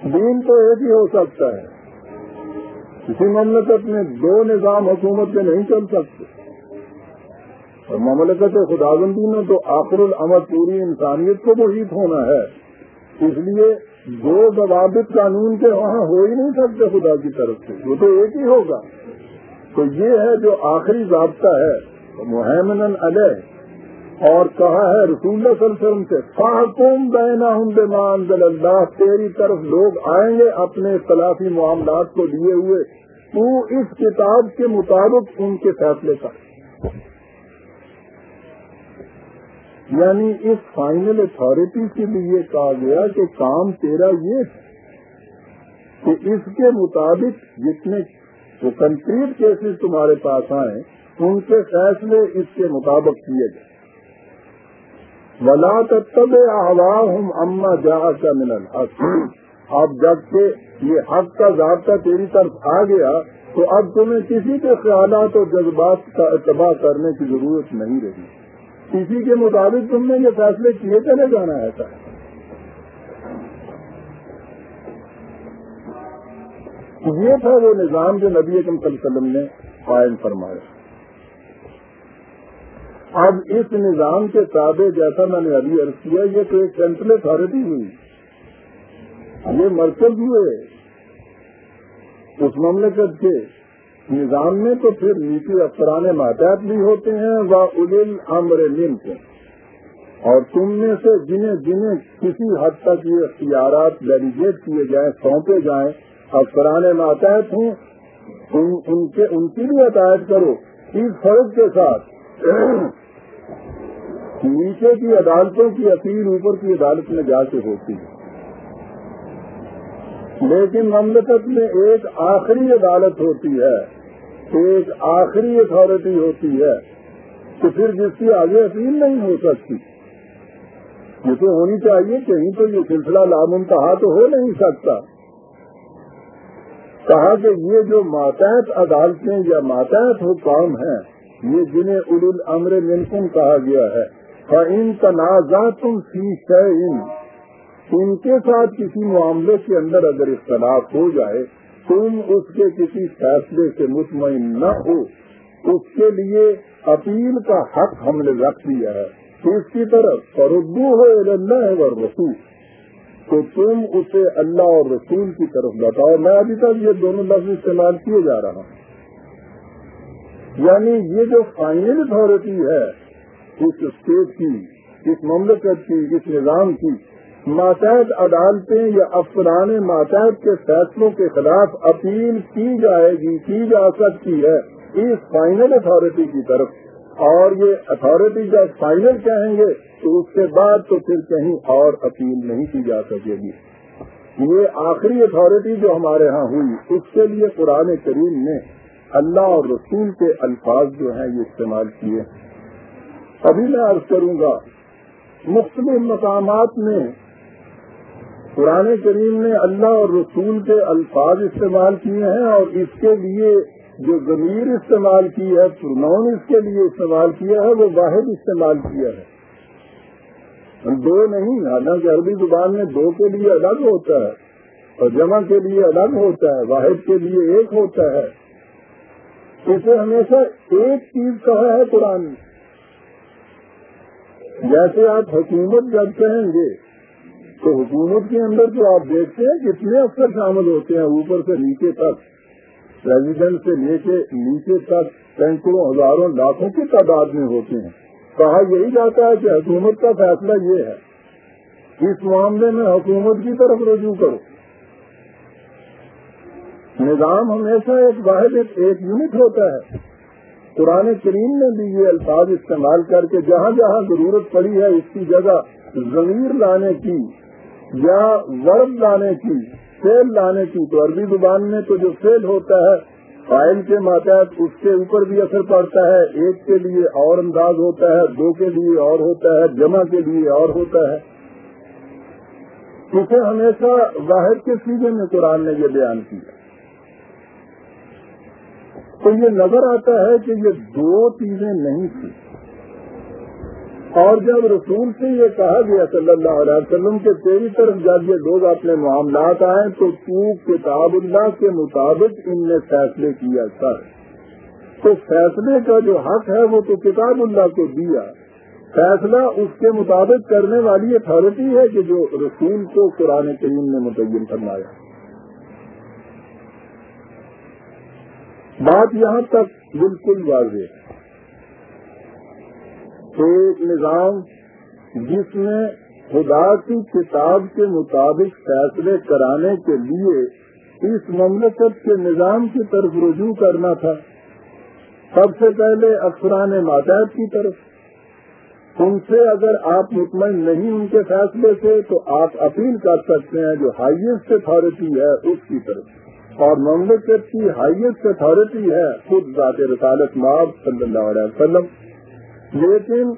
دین تو ایک ہی ہو سکتا ہے۔ کسی مملکت میں دو نظام حکومت کے نہیں چل سکتے۔ اور مملکت خدا بندی میں تو آخر العمل پوری انسانیت کو محیط ہونا ہے۔ اس لیے دو ضوابط قانون کے وہاں ہو ہی نہیں سکتے خدا کی طرف سے۔ وہ تو ایک ہی ہوگا۔ تو یہ ہے جو آخری ضابطہ ہے۔ محمن علیہ اور کہا ہے رسول اللہ صلی اللہ علیہ وسلم سے فاحکم بینا ہوں بمان اللہ تیری طرف لوگ آئیں گے اپنے اختلافی معاملات کو لیے ہوئے۔ تو اس کتاب کے مطابق ان کے فیصلے کر یعنی اس فائنل اتارٹی کے لیے کہا گیا کہ کام تیرا یہ ہے کہ اس کے مطابق جتنے جو کنکریٹ کیسز تمہارے پاس آئے ان کے فیصلے اس کے مطابق کیے گئے۔ ولا تب آوا ہوں اما جا کا ملن اب جبکہ یہ حق کا ضابطہ تیری طرف آ گیا، تو اب تمہیں کسی کے خیالات اور جذبات کا اتباع کرنے کی ضرورت نہیں رہی۔ کسی کے مطابق تم نے یہ فیصلے کیے چلے جانا ایسا ہے۔ یہ تھا وہ نظام جو نبی اکم صلی اللہ علیہ وسلم نے قائم فرمایا۔ اب اس نظام کے تابع جیسا میں نے ابھی عرض کیا یہ تو ایک سینٹرل اتارٹی ہوئی۔ یہ مرکز ہوئے۔ اس مملکت کے نظام میں تو پھر نیچے افسران ماتحت بھی ہوتے ہیں وہ ادل امر کے اور تم میں سے جنہیں جنہیں کسی حد تک یہ اختیارات ڈیلیگیٹ کیے جائیں سونپے جائیں افسران ماتحت ہوں ان, ان, کے ان کی بھی عطایت کرو۔ اس فرض کے ساتھ نیچے کی عدالتوں کی اپیل اوپر کی عدالت میں جا کے ہوتی ہے۔ لیکن مملکت میں ایک آخری عدالت ہوتی ہے، ایک آخری اتارٹی ہوتی ہے تو پھر جس کی آگے اپیل نہیں ہو سکتی۔ یہ تو ہونی چاہیے کہیں تو یہ سلسلہ لامنتہا تو ہو نہیں سکتا۔ کہا کہ یہ جو ماتحت عدالتیں یا ماتحت حکام ہیں یہ جنہیں ار العمر منکم کہا گیا ہے۔ ان تنازع تم فیس ہے ان کے ساتھ کسی معاملے کے اندر اگر اختلاف ہو جائے، تم اس کے کسی فیصلے سے مطمئن نہ ہو۔ اس کے لیے اپیل کا حق ہم نے رکھ دیا ہے۔ اس کی طرف فردو ہو اللہ اور رسول تو تم اسے اللہ اور رسول کی طرف بتاؤ۔ میں ابھی تک یہ دونوں لفظ استعمال کیے جا رہا ہوں۔ یعنی یہ جو فائنل اتارٹی ہے، اس اسٹیٹ کی، اس مملکت کی، اس نظام کی، ماتحت عدالتیں یا افسران ماتحت کے فیصلوں کے خلاف اپیل کی جائے گی، کی جا سکتی ہے، اس فائنل اتارٹی کی طرف۔ اور یہ اتارٹی جب فائنل کہیں گے، تو اس کے بعد تو پھر کہیں اور اپیل نہیں کی جا سکے گی۔ یہ آخری اتارٹی جو ہمارے ہاں ہوئی، اس کے لیے قرآن کریم نے اللہ اور رسول کے الفاظ جو ہیں یہ استعمال کیے۔ ابھی میں عرض کروں گا، مختلف مقامات میں قرآن کریم نے اللہ اور رسول کے الفاظ استعمال کیے ہیں اور اس کے لیے جو ضمیر استعمال کی ہے پرنون اس کے لیے استعمال کیا ہے، وہ واحد استعمال کیا ہے۔ دو نہیں، حالانکہ عربی زبان میں دو کے لیے الگ ہوتا ہے اور جمع کے لیے الگ ہوتا ہے، واحد کے لیے ایک ہوتا ہے۔ اسے ہمیشہ ایک چیز کہا ہے قرآن جیسے آپ حکومت جب کہیں گے، تو حکومت کے اندر جو آپ دیکھتے ہیں کتنے افسر شامل ہوتے ہیں، اوپر سے نیچے تک پریزیڈنٹ سے لے کے نیچے تک سینکڑوں ہزاروں، لاکھوں کی تعداد میں ہوتے ہیں۔ کہا یہی جاتا ہے کہ حکومت کا فیصلہ یہ ہے، اس معاملے میں حکومت کی طرف رجوع کرو۔ نظام ہمیشہ ایک واحد، ایک یونٹ ہوتا ہے۔ قرآن کریم نے بھی یہ الفاظ استعمال کر کے جہاں جہاں ضرورت پڑی ہے، اس کی جگہ ضمیر لانے کی یا ورب لانے کی فیل لانے کی تو عربی زبان میں تو جو فیل ہوتا ہے فائل کے ماتحت اس کے اوپر بھی اثر پڑتا ہے۔ ایک کے لیے اور انداز ہوتا ہے، دو کے لیے اور ہوتا ہے، جمع کے لیے اور ہوتا ہے۔ اسے ہمیشہ واحد کے سیدھے میں قرآن نے یہ بیان کیا۔ تو یہ نظر آتا ہے کہ یہ دو چیزیں نہیں تھیں۔ اور جب رسول سے یہ کہا گیا صلی اللہ علیہ وسلم کے تیری طرف جب یہ لوگ اپنے معاملات آئے تو تو کتاب اللہ کے مطابق ان نے فیصلے کیا کر۔ تو فیصلے کا جو حق ہے وہ تو کتاب اللہ کو دیا۔ فیصلہ اس کے مطابق کرنے والی اتارٹی ہے کہ جو رسول کو قرآن کریم نے متعین فرمایا۔ بات یہاں تک بالکل واضح ہے۔ ایک نظام جس میں خدا کی کتاب کے مطابق فیصلے کرانے کے لیے اس مملکت کے نظام کی طرف رجوع کرنا تھا، سب سے پہلے افسران ماتحت کی طرف۔ ان سے اگر آپ مطمئن نہیں ان کے فیصلے سے، تو آپ اپیل کر سکتے ہیں جو ہائیسٹ اتارٹی ہے اس کی طرف۔ اور مملکت کی ہائیسٹ اتارٹی ہے، خود ذات رسالت ماب صلی اللہ علیہ وسلم۔ لیکن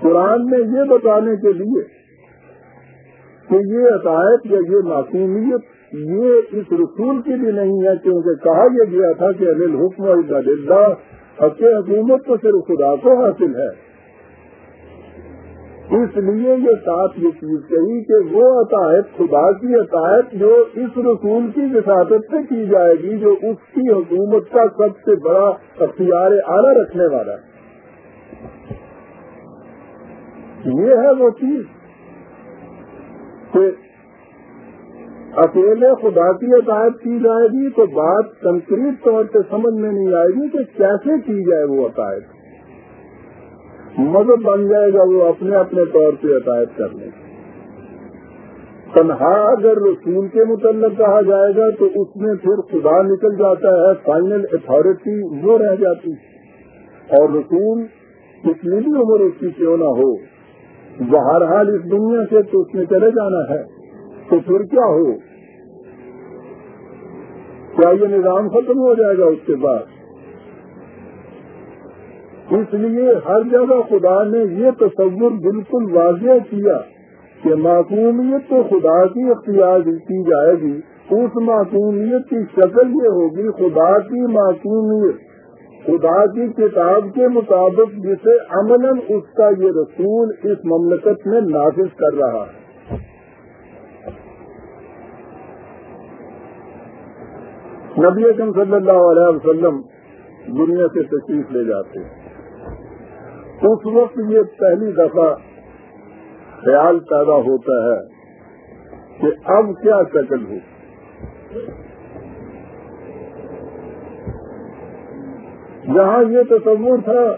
قرآن نے یہ بتانے کے لیے کہ یہ عقائد یا یہ معصومیت یہ اس رسول کی بھی نہیں ہے، کیونکہ کہا یہ گیا تھا کہ انل حکم اللہ حق حکومت تو صرف خدا کو حاصل ہے۔ اس لیے یہ ساتھ یہ چیز کہی کہ وہ عطایت خدا کی عطایت جو اس رسول کی وساطت سے کی جائے گی، جو اس کی حکومت کا سب سے بڑا اختیار اعلیٰ رکھنے والا ہے۔ یہ ہے وہ چیز کہ اکیلے خدا کی عطایت کی جائے گی تو بات کنکریٹ طور پہ سمجھ میں نہیں آئے گی کہ کیسے کی جائے وہ عطایت مذہب بن جائے گا وہ اپنے اپنے طور پہ عطایت کرنے تنہا اگر رسول کے متعلق کہا جائے گا تو اس میں پھر خدا نکل جاتا ہے فائنل اتارٹی وہ رہ جاتی۔ اور رسول کتنی بھی عمر اس کی کیوں نہ ہو۔ بہرحال اس دنیا سے تو اس میں چلے جانا ہے۔ تو پھر کیا ہو؟ کیا یہ نظام ختم ہو جائے گا اس کے بعد؟ اس لیے ہر جگہ خدا نے یہ تصور بالکل واضح کیا کہ معقومیت تو خدا کی اختیار کی جائے گی، اس معقومیت کی شکل یہ ہوگی خدا کی معقومیت خدا کی کتاب کے مطابق جسے امن اس کا یہ رسول اس مملکت میں نافذ کر رہا۔ ہے نبی اکم صلی اللہ علیہ وسلم دنیا سے تشریف لے جاتے ہیں۔ اس وقت یہ پہلی دفعہ خیال پیدا ہوتا ہے کہ اب کیا شکل ہو۔ جہاں یہ تصور تھا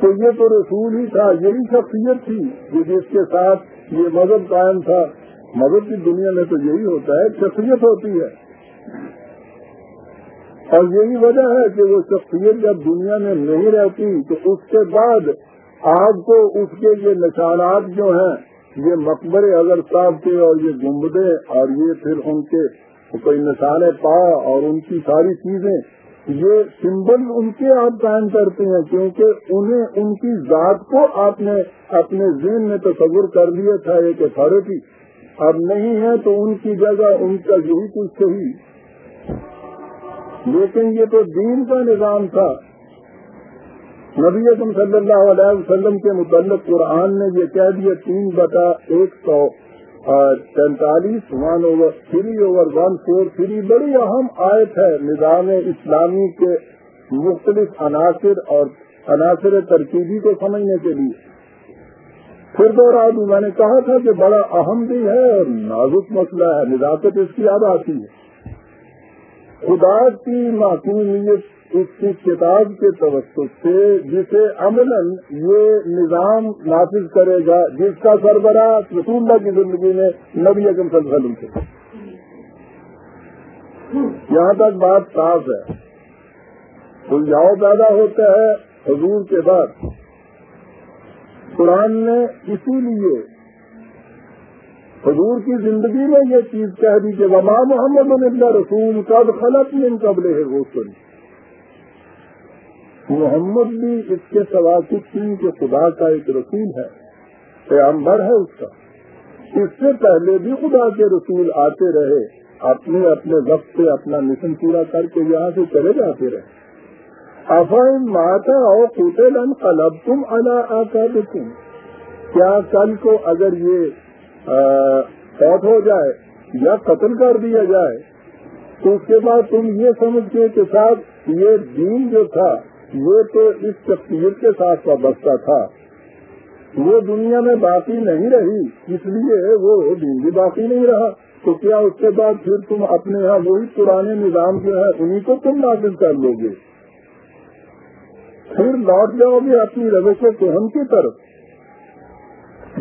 کہ یہ تو رسول ہی تھا، یہی شخصیت تھی کہ جس کے ساتھ یہ مذہب قائم تھا۔ مذہب کی دنیا میں تو یہی ہوتا ہے، شخصیت ہوتی ہے۔ اور یہی وجہ ہے کہ وہ شخصیت جب دنیا میں نہیں رہتی تو اس کے بعد آپ کو اس کے یہ نشانات جو ہیں، یہ مقبرے اگر صاحب کے اور یہ گنبدے اور یہ پھر ان کے کوئی نشانے پا اور ان کی ساری چیزیں، یہ سمبل ان کے آپ قائم کرتے ہیں کیونکہ انہیں ان کی ذات کو آپ نے اپنے ذہن میں تصور کر لیا تھا ایک اتارٹی اب نہیں ہے تو ان کی جگہ ان کا یہی کچھ صحیح۔ لیکن یہ تو دین کا نظام تھا۔ نبی اعظم صلی اللہ علیہ وسلم کے متعلق قرآن نے یہ کہہ دیا، تین بتا ایک سو تینتالیس one over three over one four three بڑی اہم آیت ہے۔ نظام اسلامی کے مختلف عناصر اور عناصر ترکیبی کو سمجھنے کے لیے۔ پھر دور میں نے کہا تھا کہ بڑا اہم بھی ہے اور نازک مسئلہ ہے نزاکت اس کی یاد آتی ہے۔ خدا کی معصومیت اس کی کتاب کے توسط سے جسے عمل یہ نظام نافذ کرے گا، جس کا سربراہ رسول اللہ کی زندگی میں نبی اکم صلی اللہ علیہ وسلم سے یہاں تک بات صاف ہے۔ الجھاؤ پیدا ہوتا ہے حضور کے بعد۔ قرآن نے اسی لیے حضور کی زندگی میں یہ چیز کہہ دی کہ وما محمد اللہ رسول کب خلط من قبل ہے وہ محمد بھی اس کے سوا کچھ کہ خدا کا ایک رسول ہے پیامبر ہے اس کا۔ اس سے پہلے بھی خدا کے رسول آتے رہے، اپنے اپنے وقت سے اپنا مشن پورا کر کے یہاں سے چلے جاتے رہے۔ افہم ماتا اور قتل قلب تم انا اللہ کیا کل کو اگر یہ فوت ہو جائے یا قتل کر دیا جائے، تو اس کے بعد تم یہ سمجھتے کہ صاحب، یہ دین جو تھا وہ تو اس تقسیم کے ساتھ وابستہ تھا۔ وہ دنیا میں باقی نہیں رہی، اس لیے وہ دین بھی باقی نہیں رہا۔ تو کیا اس کے بعد پھر تم اپنے یہاں وہی پرانے نظام جو ہے انہیں کو تم نازل کر لو گے؟ پھر لوٹ جاؤ گے اپنی روش کوہم کی طرف۔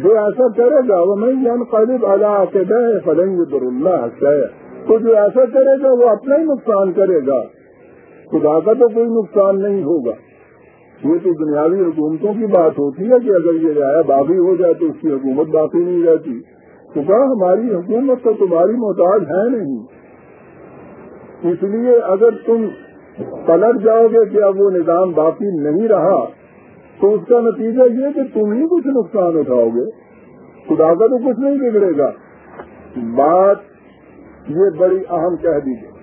جو ایسا کرے گا، وہ میں جان قریب اللہ کے گئے فلنگ در اللہ تو جو ایسا کرے گا، وہ اپنا ہی نقصان کرے گا۔ خدا کا تو کوئی نقصان نہیں ہوگا۔ یہ تو دنیاوی حکومتوں کی بات ہوتی ہے کہ اگر یہ رعایا باغی ہو جائے تو اس کی حکومت باقی نہیں رہتی۔ تو کہا، ہماری حکومت تو تمہاری محتاج ہے نہیں۔ اس لیے اگر تم پلٹ جاؤ گے کہ اب وہ نظام باقی نہیں رہا تو اس کا نتیجہ یہ کہ تم ہی کچھ نقصان اٹھاؤ گے۔ خدا کا تو کچھ نہیں بگڑے گا۔ بات یہ بڑی اہم کہہ دیجیے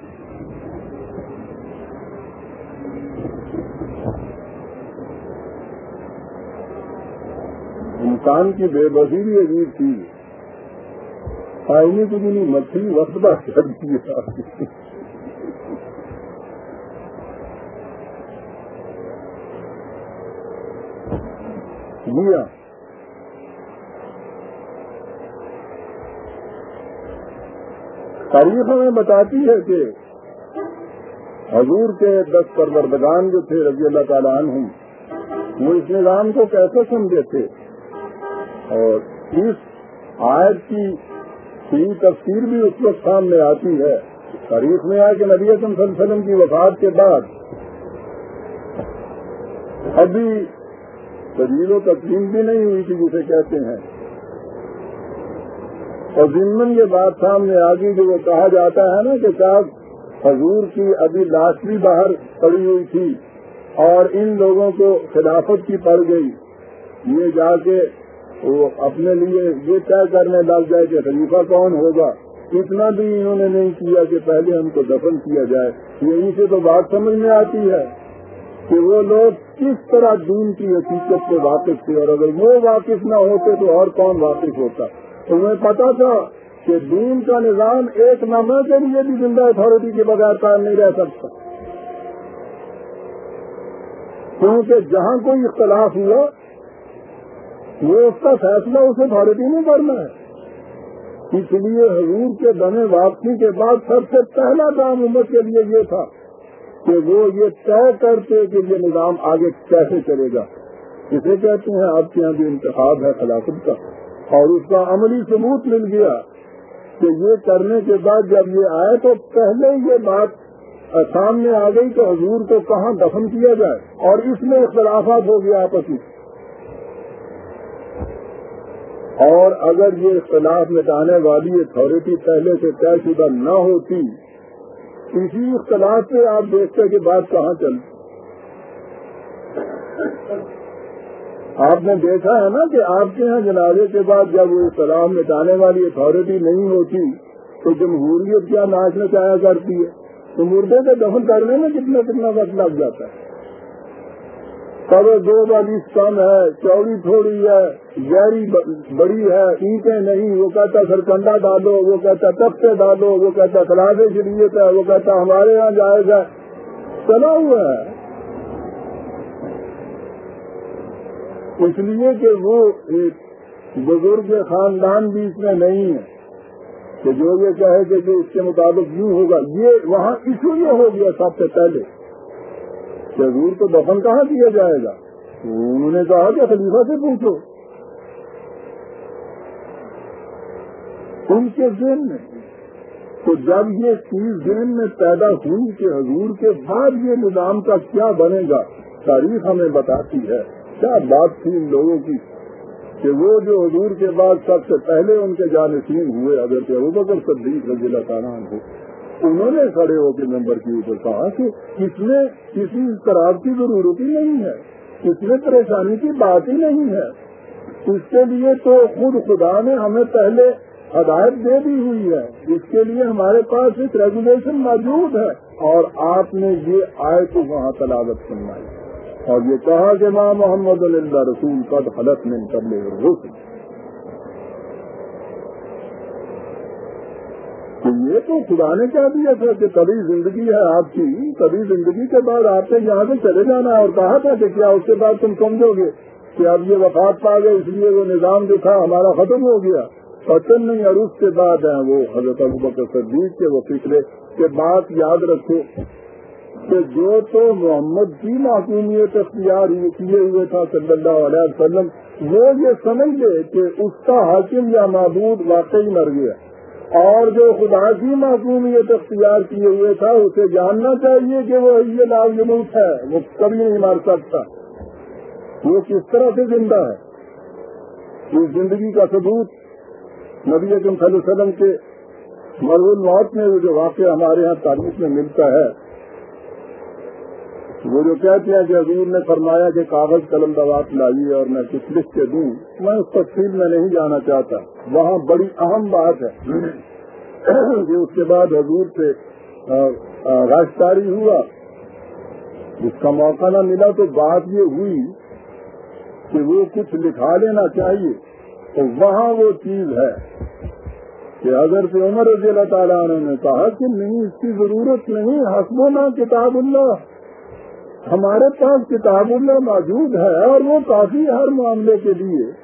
انسان کی بے بسی بھی عجیب تھی آئینے کی بھی مچھلی وقت بات کر دی لیا تاریخ ہمیں بتاتی ہے کہ حضور کے دس پروردگان جو تھے رضی اللہ تعالیٰ عنہ وہ اس نظام کو کیسے سمجھے تھے؟ اور اس آیت کی تین تفسیر بھی اس وقت سامنے آتی ہے۔ تاریخ میں آئے کہ نبی صلی اللہ علیہ وسلم کی وفات کے بعد ابھی تجیل و تقسیم بھی نہیں ہوئی تھی جسے کہتے ہیں۔ اور ضمن یہ بات سامنے آ گئی جو وہ کہا جاتا ہے نا کہ صاحب، حضور کی ابھی لاش بھی باہر پڑی ہوئی تھی اور ان لوگوں کو خلافت کی پڑ گئی۔ یہ جا کے وہ اپنے لیے یہ طے کرنے لگ جائے کہ خلیفہ کون ہوگا۔ اتنا بھی انہوں نے نہیں کیا کہ پہلے ہم کو دفن کیا جائے۔ یہیں سے تو بات سمجھ میں آتی ہے کہ وہ لوگ کس طرح دین کی حقیقت سے واقف تھے؟ اور اگر وہ واقف نہ ہوتے تو اور کون واقف ہوتا؟ تمہیں پتا تھا کہ دین کا نظام ایک نامے کے لیے بھی زندہ اتارٹی کے بغیر قائم نہیں رہ سکتا۔ کیونکہ جہاں کوئی اختلاف ہوا، وہ اس کا فیصلہ اسے اتارٹی نہیں کرنا ہے۔ اس لیے حضور کے دمے واپسی کے بعد سب سے پہلا کام امت کے لیے یہ تھا کہ وہ یہ طے کرتے کہ یہ نظام آگے کیسے چلے گا۔ اسے کہتے ہیں آپ کے یہاں بھی انتخاب ہے خلافت کا۔ اور اس کا عملی ثبوت مل گیا کہ یہ کرنے کے بعد جب یہ آئے تو پہلے یہ بات سامنے آ گئی کہ حضور کو کہاں دفن کیا جائے؟ اور اس میں اختلافات ہو گیا آپس میں۔ اور اگر یہ اختلاف مٹانے والی اتارٹی پہلے سے طے شدہ نہ ہوتی اسی اختلاف سے آپ دیکھتے کہ بات کہاں چل آپ نے دیکھا ہے نا کہ آپ کے یہاں جنازے کے بعد جب وہ اختلاف مٹانے والی اتارٹی نہیں ہوتی، تو جمہوریت کیا ناچ نچایا کرتی ہے؟ تو مردے کے دفن کرنے میں کتنا کتنا وقت لگ جاتا ہے۔ کبھی دو بالیس کم ہے، چوڑی تھوڑی ہے گہری بڑی ہے، اینٹیں نہیں، وہ کہتا سرکنڈا ڈالو وہ کہتا تختے ڈالو وہ کہتا خلاف شریعت ہے، وہ کہتا ہمارے یہاں جائے گا چلا ہوا ہے۔ اس لیے کہ وہ بزرگ خاندان بھی اس میں نہیں ہے۔ کہ جو یہ کہے کہ اس کے مطابق یوں ہوگا، یہ وہاں ایشو یہ ہو گیا سب سے پہلے۔ کہ حضور کو دفن کہاں کیا جائے گا؟ انہوں نے کہا کہ خلیفہ سے پوچھو۔ ان کے ذہن میں. تو جب یہ چیز ذہن میں پیدا ہوئی کہ حضور کے بعد یہ نظام کا کیا بنے گا، تاریخ ہمیں بتاتی ہے. کیا بات تھی ان لوگوں کی؟ کہ وہ جو حضور کے بعد سب سے پہلے ان کے جانشین ہوئے اگر کہ بکر صدیق رضی اللہ تعالیٰ ہو انہوں نے کھڑے ہو کے نمبر کے اوپر کہا کہ اس میں کسی طرح کی ضرورت ہی نہیں ہے، اس میں پریشانی کی بات ہی نہیں ہے. اس کے لیے تو خود خدا نے ہمیں پہلے ہدایت دے دی ہوئی ہے۔ اس کے لیے ہمارے پاس ایک ریگولیشن موجود ہے اور آپ نے یہ آئے تو وہاں تلاوت سنوائی اور یہ کہا کہ ماں محمد اللہ رسول قد حلت میں کر لے تو یہ تو خدا نے کیا دیا تھا کہ کبھی زندگی ہے آپ کی کبھی زندگی کے بعد آپ نے یہاں سے چلے جانا اور کہا تھا کہ کیا اس کے بعد تم سمجھو گے کہ اب یہ وفات پا گئے، اس لیے وہ نظام جو تھا ہمارا ختم ہو گیا۔ پتن نہیں اور اس کے بعد ہیں وہ، حضرت بکر صدیق کے وہ فکرے کہ بات یاد رکھو کہ جو تو محمد کی معصومیت اختیار کیے ہوئے تھا صلی اللہ علیہ وسلم، وہ یہ سمجھ لے کہ اس کا حاکم یا معبود واقعی مر گیا۔ اور جو خدا کی معصومیت اختیار کیے ہوئے تھا، اسے جاننا چاہیے کہ وہ یہ لال جموت ہے، وہ کبھی نہیں مار سکتا۔ وہ کس طرح سے زندہ ہے؟ اس زندگی کا ثبوت نبی اکم صلی اللہ علیہ وسلم کے مرغول موت میں وہ جو واقعہ ہمارے یہاں تاریخ میں ملتا ہے، وہ جو کہتے ہیں کہ حضور نے فرمایا کہ کاغذ قلم دوات لائیے اور میں کچھ لکھ کے دوں، میں اس تفصیل میں نہیں جانا چاہتا۔ وہاں بڑی اہم بات ہے کہ اس کے بعد حضور سے راجداری ہوا۔ جس کا موقع نہ ملا تو بات یہ ہوئی کہ وہ کچھ لکھا لینا چاہیے۔ تو وہاں وہ چیز ہے۔ کہ اگر سے عمر رضی اللہ تعالیٰ نے کہا کہ نہیں، اس کی ضرورت نہیں، حسب نہ کتاب اللہ۔ ہمارے پاس کتاب اللہ موجود ہے اور وہ کافی ہر معاملے کے لیے۔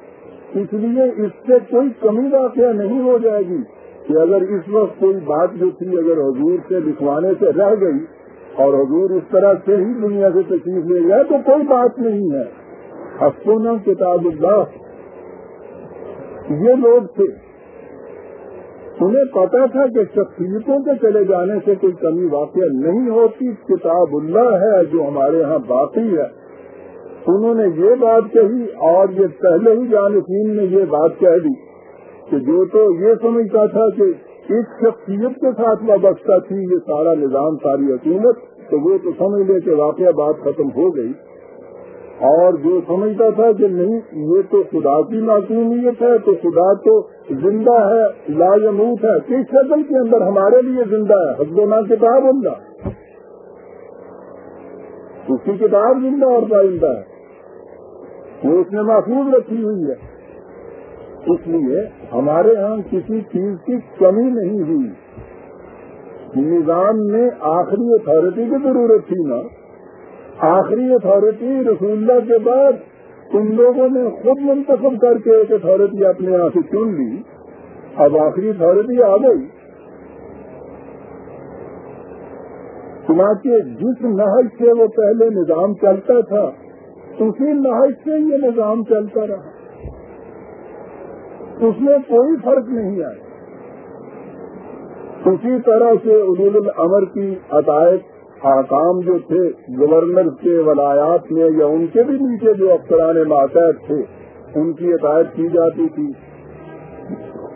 اس لیے اس سے کوئی کمی واقع نہیں ہو جائے گی کہ اگر اس وقت کوئی بات جو تھی، اگر حضور سے لکھوانے سے رہ گئی اور حضور اس طرح سے ہی دنیا سے تشریف لے گیا تو کوئی بات نہیں ہے۔ حسنا کتاب اللہ۔ یہ لوگ تھے۔ انہیں پتا تھا کہ شخصیتوں کے چلے جانے سے کوئی کمی واقع نہیں ہوتی، کتاب اللہ ہے جو ہمارے ہاں باقی ہے۔ انہوں نے یہ بات کہی اور یہ پہلے ہی جانشین نے یہ بات کہہ دی کہ جو تو یہ سمجھتا تھا کہ اس شخصیت کے ساتھ وابستہ تھی یہ سارا نظام، ساری حکومت، تو وہ تو سمجھ لے کہ واقعہ بات ختم ہو گئی۔ اور جو سمجھتا تھا کہ نہیں، یہ تو خدا کی معصومیت ہے، تو خدا تو زندہ ہے، لا یموت ہے۔ کس شکل کے اندر ہمارے لیے زندہ ہے؟ حضر کتاب اللہ۔ اس کی کتاب زندہ اور پائندہ ہے۔ وہ اس نے محفوظ رکھی ہوئی ہے۔ اس لیے ہمارے ہاں کسی چیز کی کمی نہیں ہوئی۔ نظام میں آخری اتارٹی کی ضرورت تھی نا۔ آخری اتارٹی رسول اللہ کے بعد تم لوگوں نے خود منتخب کر کے ایک اتارٹی اپنے یہاں سے چن لی۔ اب آخری اتارٹی آ گئی۔ چنانچہ جس نہج سے وہ پہلے نظام چلتا تھا، اسی نہج سے یہ نظام چلتا رہا۔ اس میں کوئی فرق نہیں آیا۔ اسی طرح سے عدول العمر کی عطایت آکام جو تھے، گورنر کے ولایات میں یا ان کے بھی نیچے جو افسران ماتحت تھے، ان کی عطایت کی جاتی تھی۔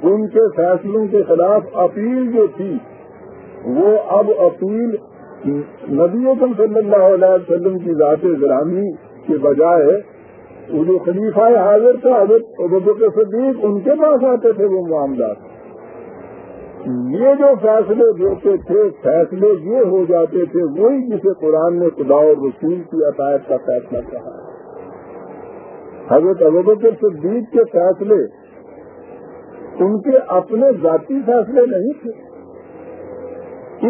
ان کے فیصلوں کے خلاف اپیل جو تھی، وہ اب اپیل نبی اکم صلی اللہ علیہ وسلم کی ذات گرامی کے بجائے وہ جو خلیفہ حاضر تھا، حضرت صدیق، ان کے پاس آتے تھے وہ معاملات۔ یہ جو فیصلے دیتے تھے، فیصلے یہ ہو جاتے تھے، وہی جسے قرآن نے خدا اور رسول کی عطایت کا فیصلہ کہا۔ حضرت ابوبکر صدیق کے فیصلے ان کے اپنے ذاتی فیصلے نہیں تھے۔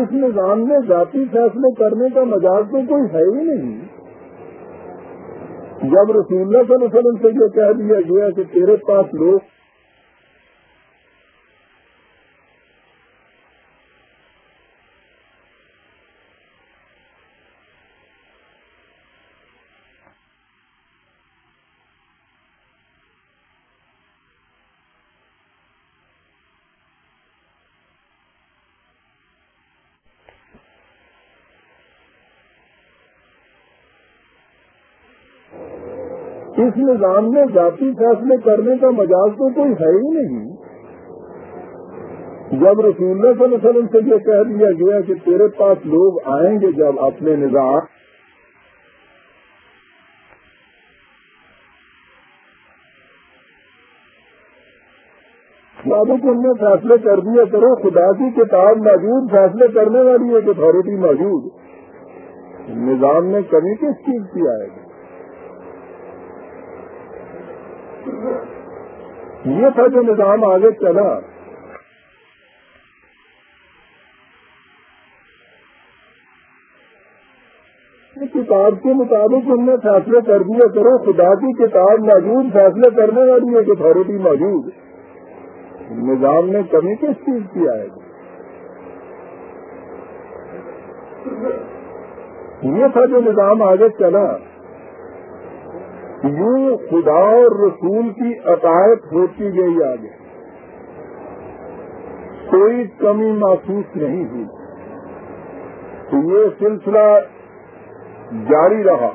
اس نظام میں ذاتی فیصلے کرنے کا مزاج تو کوئی ہے ہی نہیں۔ جب رسول اللہ صلی اللہ علیہ وسلم سے یہ کہہ دیا گیا کہ تیرے پاس لوگ اس نظام میں ذاتی فیصلے کرنے کا مجاز تو کوئی ہے ہی نہیں۔ جب رسول اللہ صلی اللہ علیہ وسلم سے یہ کہہ دیا گیا کہ تیرے پاس لوگ آئیں گے جب اپنے نظام مطابق ان میں فیصلے کر دیا کرو، خدا کی کتاب موجود، فیصلے کرنے والی ایک اتارٹی موجود۔ نظام میں کمی کس چیز کی آئے گی؟ یہ تھا جو نظام آگے چلا۔ کتاب کے مطابق ان میں فیصلے کر دیا، کرو، خدا کی کتاب موجود فیصلے کرنے والی ایک اتارٹی موجود۔ نظام میں کمی کس چیز کی آئے گی؟ یہ تھا جو نظام آگے چلا۔ یوں خدا اور رسول کی عقائد ہوتی گئی آگے۔ کوئی کمی محسوس نہیں ہوئی۔ تو یہ سلسلہ جاری رہا۔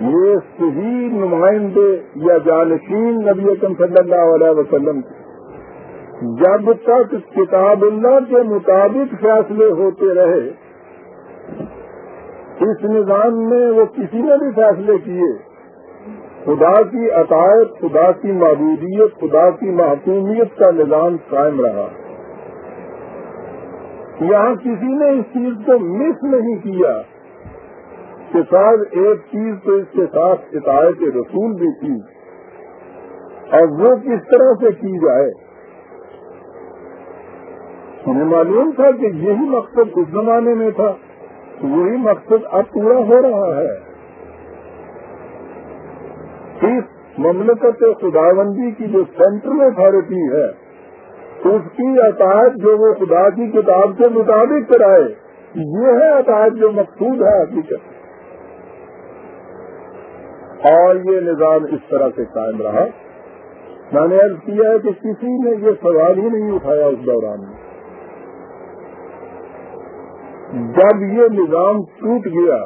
یہ صحیح نمائندے یا جانشین نبی اکم صلی اللہ علیہ وسلم جب تک کتاب اللہ کے مطابق فیصلے ہوتے رہے اس نظام میں وہ کسی نے بھی فیصلے کیے۔ خدا کی عطایت، خدا کی معبودیت، خدا کی محکومیت کا نظام قائم رہا۔ یہاں کسی نے اس چیز کو مس نہیں کیا کہ شاید ایک چیز تو اس کے ساتھ اطاعت رسول بھی تھی۔ اور وہ کس طرح سے کی جائے؟ انہیں معلوم تھا کہ یہی مقصد اس زمانے میں تھا۔ وہی مقصد اب پورا ہو رہا ہے۔ اس مملکت خداوندی کی جو سینٹرل اتارٹی ہے، اس کی اطاعت جو وہ خدا کی کتاب کے مطابق کرائے، یہ ہے اطاعت جو مقصود ہے حقیقت۔ اور یہ نظام اس طرح سے قائم رہا۔ میں نے عرض کیا ہے کہ کسی نے یہ سوال ہی نہیں اٹھایا اس دوران میں۔ جب یہ نظام ٹوٹ گیا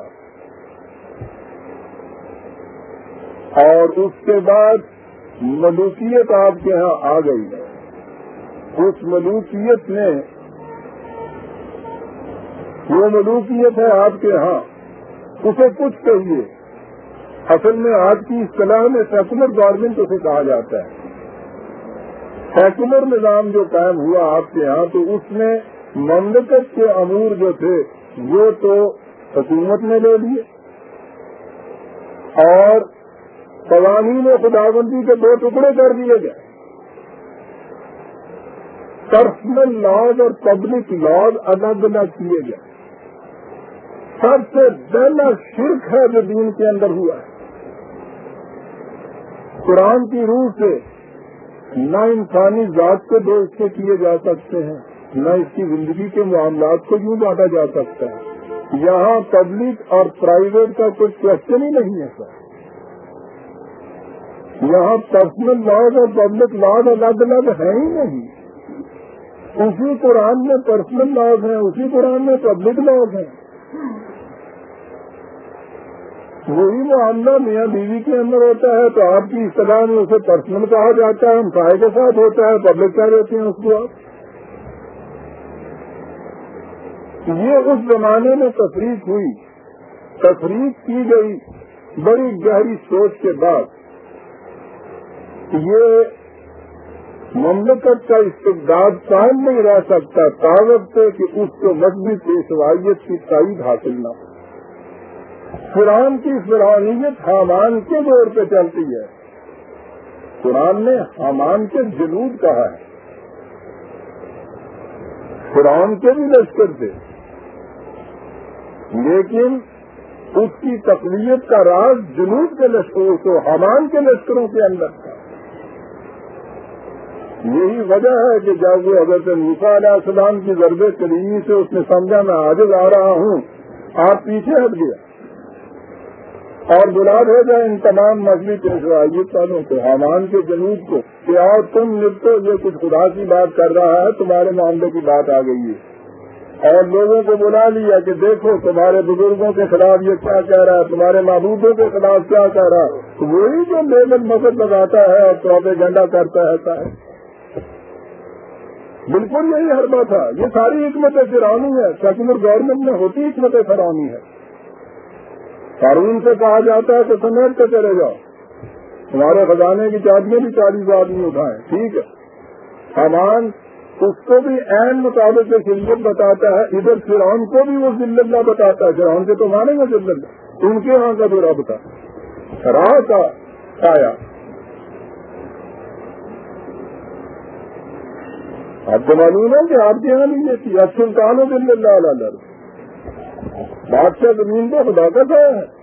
اور اس کے بعد ملوکیت آپ کے ہاں آ گئی، اس ملوکیت میں وہ ملوکیت ہے آپ کے ہاں اسے کچھ کہیے۔ اصل میں آج کی اصطلاح میں سیکولر گورنمنٹ اسے کہا جاتا ہے۔ سیکولر نظام جو قائم ہوا آپ کے ہاں تو اس میں مملکت کے امور جو تھے، وہ تو حکومت نے لے لیے۔ اور قوانین و خداوندی کے دو ٹکڑے کر دیے گئے۔ پرسنل لاز اور پبلک لاز الگ الگ کیے گئے۔ سب سے پہلا شرک ہے جو دین کے اندر ہوا ہے۔ قرآن کی روح سے نہ انسانی ذات کے دو حصے کیے جا سکتے ہیں۔ نہ اس کی زندگی کے معاملات کو یوں بانٹا جا سکتا ہے یہاں پبلک اور پرائیویٹ کا کوئی کوشچن ہی نہیں ہے سر۔ یہاں پرسنل لاز اور پبلک لاز الگ الگ ہے ہی نہیں۔ اسی قرآن میں پرسنل لاز ہیں، اسی قرآن میں پبلک لاز ہیں۔ وہی معاملہ میاں بیوی کے اندر ہوتا ہے، تو آپ کی اصطلاح میں اسے پرسنل کہا جاتا ہے، ہم سائے کے ساتھ ہوتا ہے پبلک کہہ دیتے ہیں اس کو آپ۔ یہ اس زمانے میں تفریح ہوئی۔ تفریح کی گئی بڑی گہری سوچ کے بعد۔ یہ مملکت کا استقداد قائم نہیں رہ سکتا، طاقت سے کہ اس کو مذہبی پیشوائیت کی تائید حاصل نہ ہو۔ قرآن کی فرانیت حامان کے دور پہ چلتی ہے۔ قرآن نے حامان کے جنوب کہا ہے۔ قرآن کے بھی لشکر تھے۔ لیکن اس کی تقویت کا راز جنوب کے لشکروں سے حامان کے لشکروں کے اندر تھا۔ یہی وجہ ہے کہ جب وہ حضرت موسا علیہ السلام کی ضرب کریمی سے اس نے سمجھا میں آگے آ رہا ہوں، آپ پیچھے ہٹ گیا اور بلا بھیجا ان تمام مذہبی پیشوائیت والوں کو حامان کے جنوب کو کہ آؤ تم نپٹو یہ کچھ خدا کی بات کر رہا ہے، تمہارے معاملے کی بات آ گئی ہے۔ اور لوگوں کو بلا لیا کہ دیکھو تمہارے بزرگوں کے خلاف یہ کیا کہہ رہا ہے، تمہارے محبوبوں کے خلاف کیا کہہ رہا ہے؟ وہی جو لیبل مقد لگاتا ہے اور چوبے گنڈا کرتا رہتا ہے بالکل یہی حربہ تھا۔ یہ ساری حکمت فرانی ہے۔ سیکولر گورنمنٹ میں ہوتی حکمت فرانی ہے۔ قانون سے کہا جاتا ہے کہ سمیٹ کے چلے جاؤ۔ ہمارے خزانے کی چابیاں بھی چالیس آدمی اٹھائے ٹھیک ہے۔ سامان اس کو بھی این مطابق شریعت بتاتا ہے، ادھر فرعون کو بھی وہ ذل اللہ بتاتا ہے، فرعون کے تو مانے گا ذل اللہ ان کے یہاں کا جو رب تھا۔ راہ کا آیا۔ آپ کو معلوم ہے کہ آپ کے یہاں نہیں یہ تھی اب سلطان ہو دل اللہ۔ علیہ بادشاہ زمین کو خدا کا سا ہے۔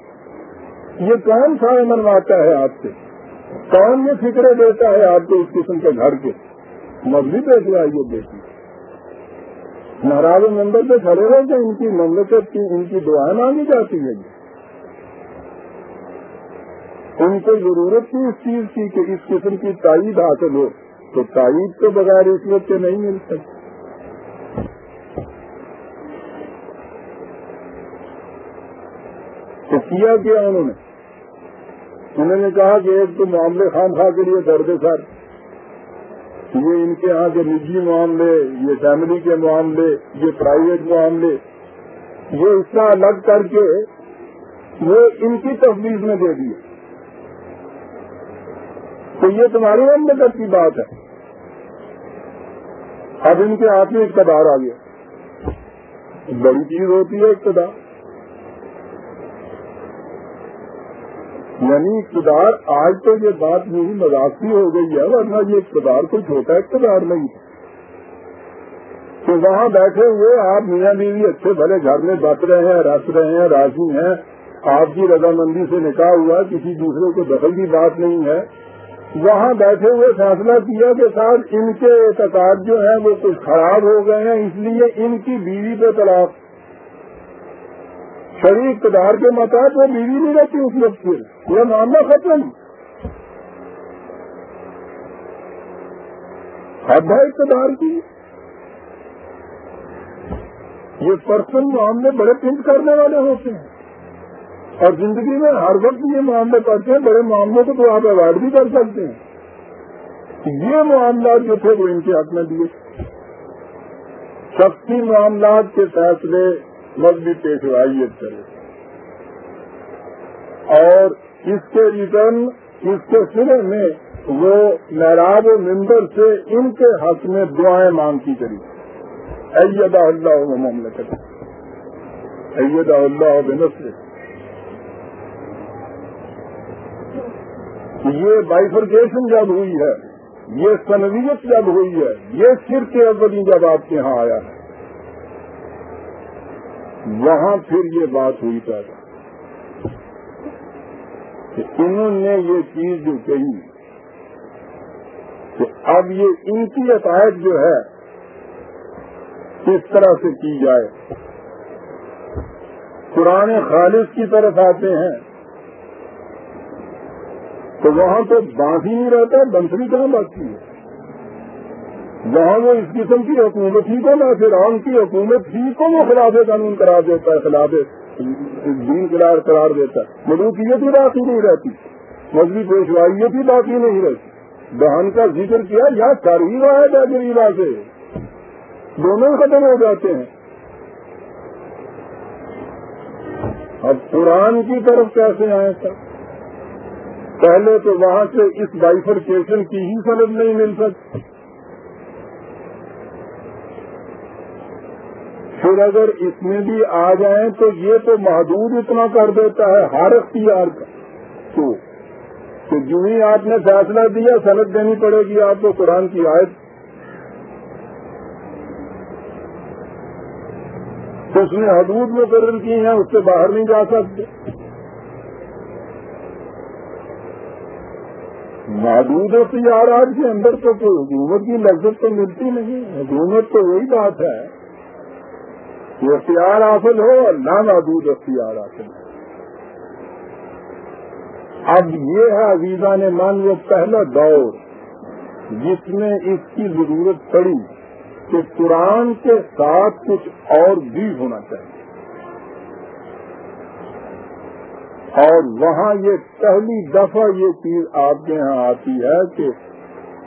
یہ کون سا منواتا ہے آپ سے؟ کون یہ فکرے دیتا ہے آپ کو اس قسم کے گھر کے؟ مذہبی پیش آئیے دیکھیے ناراض ممبر پہ کھڑے رہے کہ ان کی مملکت کی، ان کی دعائیں مانگی جاتی ہے ان کو ضرورت تھی اس چیز کی کہ اس قسم کی تائید حاصل ہو، تو تائید تو بغیر اس وقت کے نہیں مل سکتی تو کیا کیا انہوں نے؟ انہوں نے کہا کہ ایک تو معاملے خام خواہ کے لیے درد سر۔ یہ ان کے یہاں کے نجی معاملے، یہ فیملی کے معاملے، یہ پرائیویٹ معاملے، یہ اس کا الگ کر کے وہ ان کی تفویض میں دے دیے۔ تو یہ تمہاری مملکت کی بات ہے۔ اب ان کے ہاتھ میں اقتدار آ گیا۔ بڑی چیز ہوتی ہے اقتدار یعنی اقتدار آج تو یہ بات میری مذاقی ہو گئی ہے، ورنہ یہ اقتدار کوئی چھوٹا اقتدار نہیں تو وہاں بیٹھے ہوئے آپ میاں بیوی اچھے بھلے گھر میں بت رہے ہیں، رس رہے ہیں، راضی ہیں۔ آپ کی رضامندی سے نکاح ہوا، کسی دوسرے کو دخل کی بات نہیں ہے۔ وہاں بیٹھے ہوئے فیصلہ کیا کہ ساتھ ان کے اعتقاد جو ہیں وہ کچھ خراب ہو گئے ہیں، اس لیے ان کی بیوی پہ طلاق۔ شریف اقتدار کے متحد وہ بیوی نہیں رہتی اس وقت پھر۔ یہ معاملہ ختم۔ حد ہے اقتدار کی۔ یہ پرسن معاملے بڑے پنٹ کرنے والے ہوتے ہیں۔ اور زندگی میں ہر وقت یہ معاملے کرتے ہیں، بڑے معاملوں کو تو آپ اوائڈ بھی کر سکتے ہیں۔ یہ معاملات جو تھے وہ ان کے حق میں دیے۔ شخصی معاملات کے فیصلے مذہبی پیشوائیت کرے اور اس کے ریٹرن، اس کے سرے میں وہ محراب و ممبر سے ان کے حق میں دعائیں مانگتی کری ایدا اللہ مملکت ایدا اللہ بنسر یہ بائفرکیشن جب ہوئی ہے، یہ سنویت جب ہوئی ہے، یہ سر کے اولین جب آپ کے یہاں آیا ہے۔ وہاں پھر یہ بات ہوئی پیدا۔ کہ انہوں نے یہ چیز جو کہی کہ اب یہ ان کی عقائد جو ہے کس طرح سے کی جائے۔ قرآن خالص کی طرف آتے ہیں تو وہاں تو بانس ہی نہیں رہتا، بنسری کہاں باقی ہے؟ جہاں وہ اس قسم کی حکومت ہی کو نہ فرعون کی حکومت ہی کو وہ خلاف قانون قرار دیتا ہے، خلاف دین قرار قرار دیتا ہے۔ ملوکیت ہی باقی نہیں رہتی۔ مذہبی پیشوائیت ہی باقی نہیں رہتی۔ بہن کا ذکر کیا، یا کر ہی رہا ہے جریبا سے۔ دونوں ختم ہو جاتے ہیں۔ اب قرآن کی طرف کیسے آئے سر پہلے تو وہاں سے اس بائفرکیشن کی ہی سند نہیں مل سکتی۔ پھر اگر اس میں بھی آ جائیں تو یہ تو محدود اتنا کر دیتا ہے، ہر اختیار کا۔ تو جو ہی آپ نے فیصلہ دیا سنت دینی پڑے گی آپ کو قرآن کی آیت۔ تو اس نے حدود مقرر کی ہیں، اس سے باہر نہیں جا سکتے۔ محدود اختیارات کے اندر تو کوئی حکومت کی لذت تو ملتی نہیں، حکومت تو وہی بات ہے۔ یہ اختیار حاصل ہو اور نامحدود اختیار حاصل ہو۔ اب یہ ہے عزیزہ نے مان وہ پہلا دور جس میں اس کی ضرورت پڑی کہ قرآن کے ساتھ کچھ اور بھی ہونا چاہیے۔ اور وہاں یہ پہلی دفعہ یہ چیز آپ کے یہاں آتی ہے کہ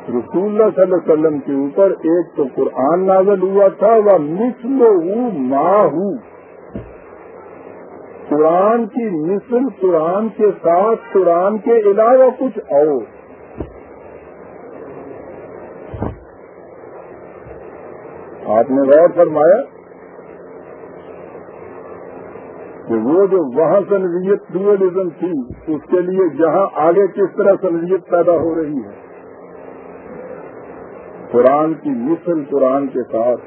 رسول اللہ صلی اللہ علیہ وسلم کے اوپر ایک تو قرآن نازل ہوا تھا، وہ مسل ہوں ماں ہوں قرآن کی مثل قرآن کے ساتھ، قرآن کے علاوہ کچھ اور۔ آپ نے غور فرمایا کہ وہ جو وہاں سنویت ڈوئلزم تھی، اس کے لیے جہاں آگے کس طرح سنویت پیدا ہو رہی ہے۔ قرآن کی مثل قرآن کے ساتھ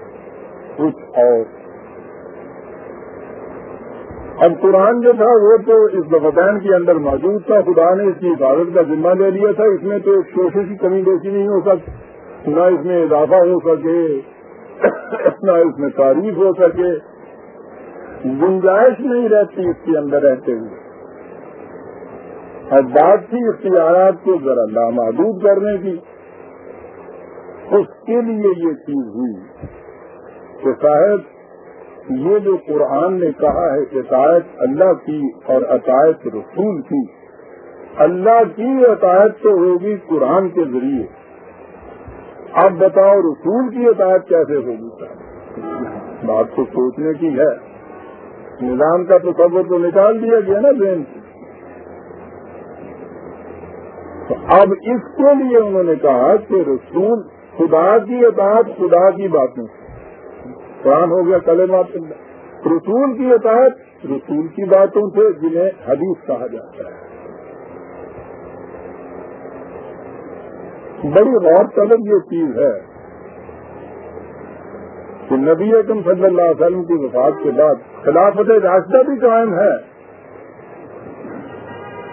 کچھ اور۔ اب قرآن جو تھا وہ تو اس دفتین کے اندر موجود تھا۔ خدا نے اس کی حفاظت کا ذمہ لے لیا تھا۔ اس میں تو شوشے کی کمی بیسی نہیں ہو سکتی نہ اس میں اضافہ ہو سکے، نہ اس میں تعریف ہو سکے۔ گنجائش نہیں رہتی اس کے اندر رہتے ہوئے۔ اور بات تھی اختیارات کو ذرا لامحدود کرنے کی۔ اس کے لیے یہ چیز ہوئی کہ صاحب، یہ جو قرآن نے کہا ہے عطایت اللہ کی اور عطایت رسول کی، اللہ کی عطایت تو ہوگی قرآن کے ذریعے۔ اب بتاؤ رسول کی عطایت کیسے ہوگی؟ بات تو سوچنے کی ہے۔ نظام کا تصور تو نکال دیا گیا نا ذہن تو اب اس کے لیے انہوں نے کہا کہ رسول خدا کی اطاعت خدا کی باتیں۔ قرآن ہو گیا کلمات رسول کی اطاعت رسول کی باتوں سے جنہیں حدیث کہا جاتا ہے۔ بڑی غور طلب یہ چیز ہے کہ نبی اکم صلی اللہ علیہ وسلم کی وفات کے بعد خلافت راستہ بھی قائم ہے۔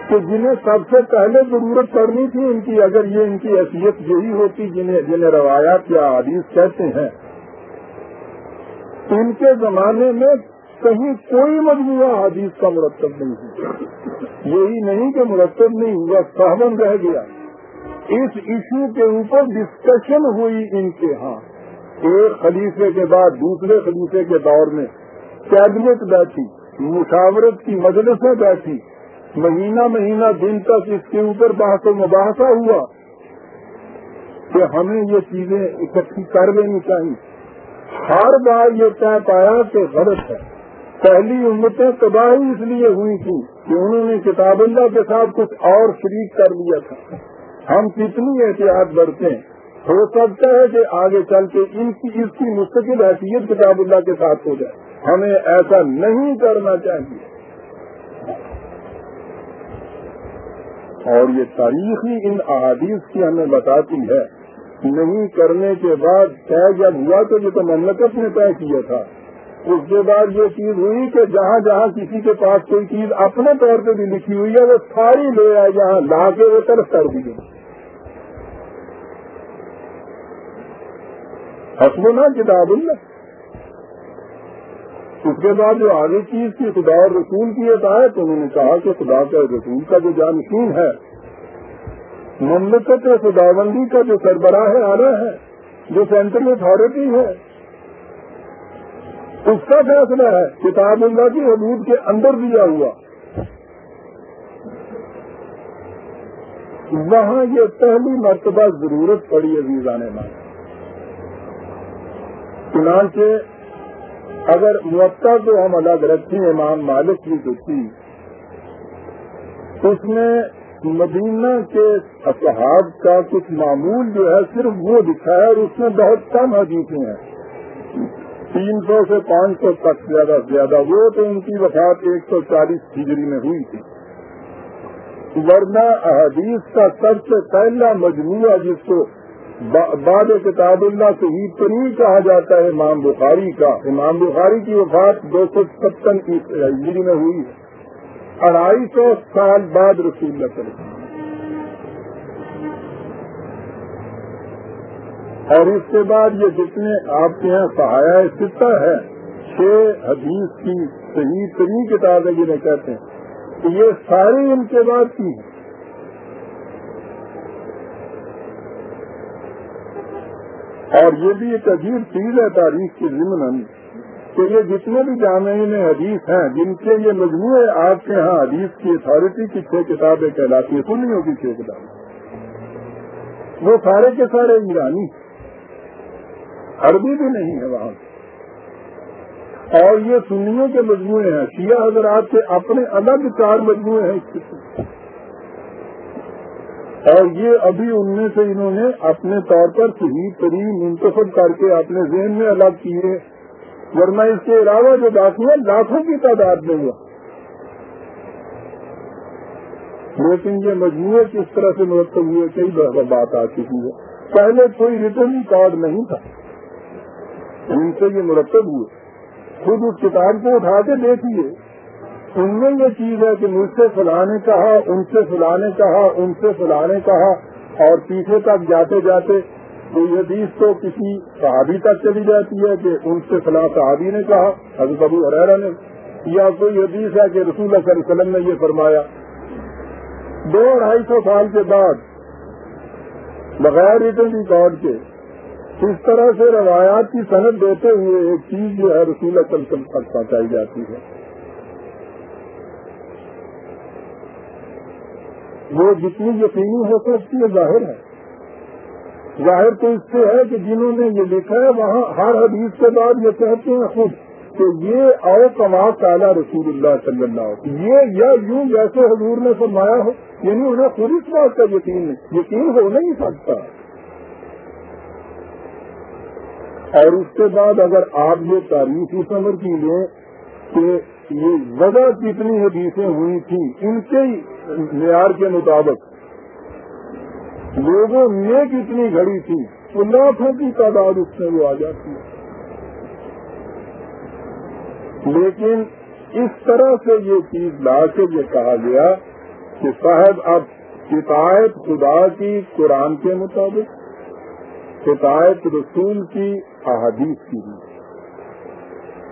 کہ جنہیں سب سے پہلے ضرورت پڑنی تھی ان کی، اگر یہ ان کی حیثیت یہی ہوتی جنہیں جنہیں روایات یا حدیث کہتے ہیں۔ ان کے زمانے میں کہیں کوئی مجموعہ حدیث کا مرتب نہیں ہوا یہی نہیں کہ مرتب نہیں ہوا سہمن رہ گیا۔ اس ایشو کے اوپر ڈسکشن ہوئی ان کے ہاں۔ ایک خلیفے کے بعد، دوسرے خلیفے کے دور میں کیبنٹ بیٹھی، مشاورت کی مجلسیں بیٹھی۔ مہینہ مہینہ دن تک اس کے اوپر بحث و مباحثہ ہوا کہ ہمیں یہ چیزیں اکٹھی کر لینی چاہیے۔ ہر بار یہ طے پایا کہ غلط ہے۔ پہلی امتیں تباہی اس لیے ہوئی تھی کہ انہوں نے کتاب اللہ کے ساتھ کچھ اور شریک کر لیا تھا۔ ہم کتنی احتیاط برتے ہیں۔ ہو سکتا ہے کہ آگے چل کے ان کی اس کی مستقل حیثیت کتاب اللہ کے ساتھ ہو جائے۔ ہمیں ایسا نہیں کرنا چاہیے۔ اور یہ تاریخی ان احادیث کی ہمیں بتاتی ہے۔ نہیں کرنے کے بعد طے جب ہوا تو یہ تو مملکت نے طے کیا تھا۔ اس کے بعد یہ چیز ہوئی کہ جہاں جہاں کسی کے پاس کوئی چیز اپنے طور پہ بھی لکھی ہوئی ہے، وہ ساری لے آئے جہاں لا کے وہ طرف کر دیے حسمنا کتاب اللہ۔ اس کے بعد جو آگے چیز کی خدا اور رسول کی عطایت انہوں نے کہا کہ خدا کا رسول کا جو جانشین ہے، مملکت خداوندی کا جو سربراہ آنا ہے، جو سینٹرل اتارٹی ہے، اس کا فیصلہ ہے، کتاب اللہ کی حدود کے اندر دیا ہوا۔ وہاں یہ پہلی مرتبہ ضرورت پڑی عزیزان مان چنانچہ اگر موقع کو ہم الگ رکھیں، امام مالک کی جو تھی، اس میں مدینہ کے اصحاب کا کچھ معمول جو ہے صرف وہ دکھا ہے اور اس میں بہت کم حدیثیں ہیں۔ تین سو سے پانچ سو تک زیادہ سے زیادہ۔ وہ تو ان کی وفات ایک سو چالیس ہجری میں ہوئی تھی۔ ورنہ احادیث کا سب سے پہلا مجموعہ جس کو بعد کتاب اللہ سے ہی پری کہا جاتا ہے امام بخاری کا۔ امام بخاری کی وفات دو سو ستن ہجری میں ہوئی اڑائی سو سال بعد رسول اللہ چلے اور اس کے بعد یہ جتنے آپ کے یہاں سہایا سطح ہے، چھ حدیث کی صحیح ترین کتابیں جنہیں کہتے ہیں۔ کہ یہ ساری ان کے بعد کی ہیں۔ اور یہ بھی ایک عجیب چیز ہے تاریخ کی ضمن کہ یہ جتنے بھی جامعین حدیث ہیں، جن کے یہ مجموعے آپ کے ہاں حدیث کی اتارٹی کی چھ کتابیں کہلاتی ہیں، سنیوں کی چھ کتابیں۔ وہ سارے کے سارے ایرانی عربی بھی نہیں ہے وہاں۔ اور یہ سنیوں کے مجموعے ہیں۔ شیعہ حضرات کے اپنے الگ چار مجموعے ہیں۔ اس قسم اور یہ ابھی ان میں سے انہوں نے اپنے طور پر صحیح ترین منتخب کر کے اپنے ذہن میں الگ کیے۔ ورنہ اس کے علاوہ جو باقی ہے لاکھوں کی تعداد میں ہوا۔ لیکن یہ مجموعے کس طرح سے مرتب ہوئے، کئی بات آ چکی ہے۔ پہلے کوئی ریٹرن کارڈ نہیں تھا۔ ان سے یہ مرتب ہوئے۔ خود اس کتاب کو اٹھا کے دیکھیے۔ ان میں یہ چیز ہے کہ مجھ سے فلانے کہا، ان سے فلانے کہا، ان سے فلانے کہا، اور پیچھے تک جاتے جاتے کوئی حدیث تو کسی صحابی تک چلی جاتی ہے کہ ان سے فلاں صحابی نے کہا، حضرت ابو حریرا نے، یا کوئی حدیث ہے کہ رسول اللہ صلی اللہ علیہ وسلم نے یہ فرمایا۔ دو ڈھائی سو سال کے بعد، بغیر ریٹن ریکارڈ کے، اس طرح سے روایات کی صنعت دیتے ہوئے ایک چیز جو ہے رسول اللہ علیہ وسلم تک پہنچائی جاتی ہے۔ وہ جتنی یقینی ہو سکتی ہے ظاہر ہے۔ ظاہر تو اس سے ہے کہ جنہوں نے یہ لکھا ہے، وہاں ہر حدیث کے بعد یہ کہتے ہیں، خود کہ یہ او کما کالا رسول اللہ صلی اللہ یہ یا یوں جیسے حضور نے فرمایا ہو یعنی انہیں خود اس بات کا یقین نہیں، یقین ہو نہیں سکتا۔ اور اس کے بعد اگر آپ یہ تاریخی سمجھ کی لیں کہ یہ وجہ کتنی حدیثیں ہوئی تھیں، ان کے معیار کے مطابق۔ لوگوں میں کتنی گھڑی تھی، تو لاکھوں کی تعداد اس میں وہ آ جاتی ہے۔ لیکن اس طرح سے یہ چیز لا کے یہ کہا گیا کہ صاحب، اب شکایت خدا کی قرآن کے مطابق شکایت رسول کی احادیث کی۔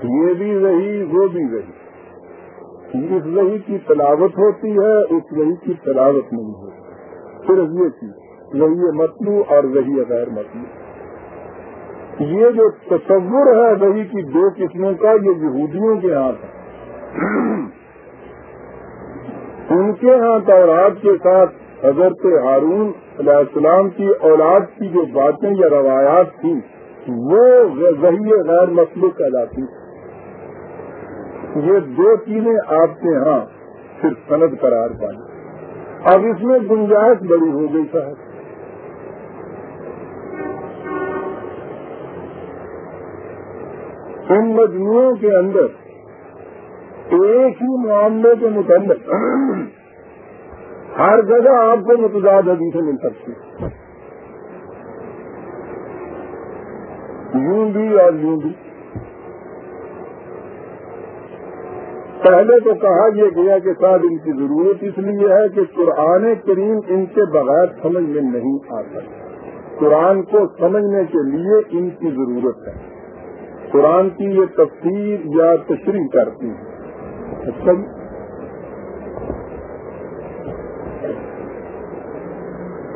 بھی یہ بھی رہی وہ بھی رہی اس وہی کی تلاوت ہوتی ہے، اس وہی کی تلاوت نہیں ہوتی۔ صرف یہ چیز وہی متلو اور وہی غیر متلو یہ جو تصور ہے وہی کی دو قسموں کا، یہ یہودیوں کے ہاتھ ہے ان کے ہاں تورات کے ساتھ حضرت ہارون علیہ السلام کی اولاد کی جو باتیں یا روایات تھیں، وہ وہی غیر مسلوق کہلاتی۔ یہ دو چیزیں آپ کے ہاں صرف صنعت قرار پائی۔ اب اس میں گنجائش بڑی ہو گئی صاحب۔ ان مجموعوں کے اندر ایک ہی معاملے کے متعلق ہر جگہ آپ کو متضاد حدیثیں مل سکتی یوں بھی اور یوں بھی۔ پہلے تو کہا یہ گیا کہ صاحب ان کی ضرورت اس لیے ہے کہ قرآن کریم ان کے بغیر سمجھ میں نہیں آ سکتا۔ قرآن کو سمجھنے کے لیے ان کی ضرورت ہے۔ قرآن کی یہ تفسیر یا تشریح کرتی ہے۔ اچھا۔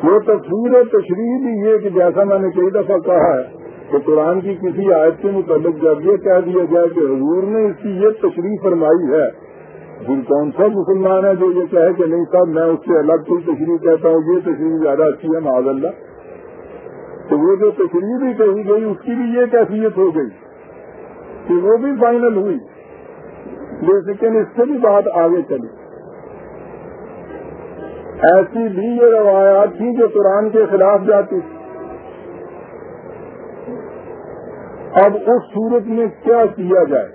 وہ تفسیر تشریح بھی یہ کہ جیسا میں نے کئی دفعہ کہا ہے کہ قرآن کی کسی آیت کے متعلق جب یہ کہہ دیا جائے کہ حضور نے اس کی یہ تشریح فرمائی ہے پھر کون سا مسلمان ہے جو یہ کہے کہ نہیں صاحب، میں اس سے الگ کوئی تشریح کہتا ہوں، یہ تشریح زیادہ اچھی ہے معذ اللہ۔ تو وہ جو تشریح بھی کہی گئی، اس کی بھی یہ کیفیت ہو گئی کہ وہ بھی فائنل ہوئی۔ لیکن اس سے بھی بات آگے چلی۔ ایسی بھی یہ روایات تھیں جو قرآن کے خلاف جاتی۔ تھی اب اس صورت میں کیا کیا جائے؟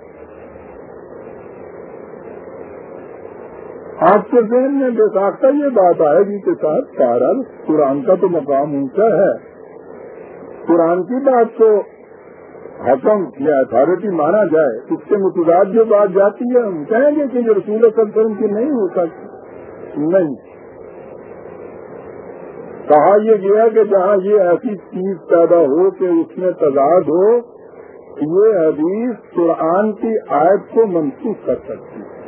آپ کے ذہن میں بے ساختہ یہ بات آئے گی کہ ساتھ سارا قرآن کا تو مقام اونچا ہے۔ قرآن کی بات تو حکم یا اتارٹی مانا جائے، اس سے متضاد جو بات جاتی ہے، ہم کہیں گے کہ یہ رسول وسلم کی نہیں ہو سکتی۔ نہیں۔ کہا یہ گیا کہ جہاں یہ ایسی چیز پیدا ہو کہ اس میں تضاد ہو یہ حدیث قرآن کی آیت کو منسوخ کر سکتی ہے۔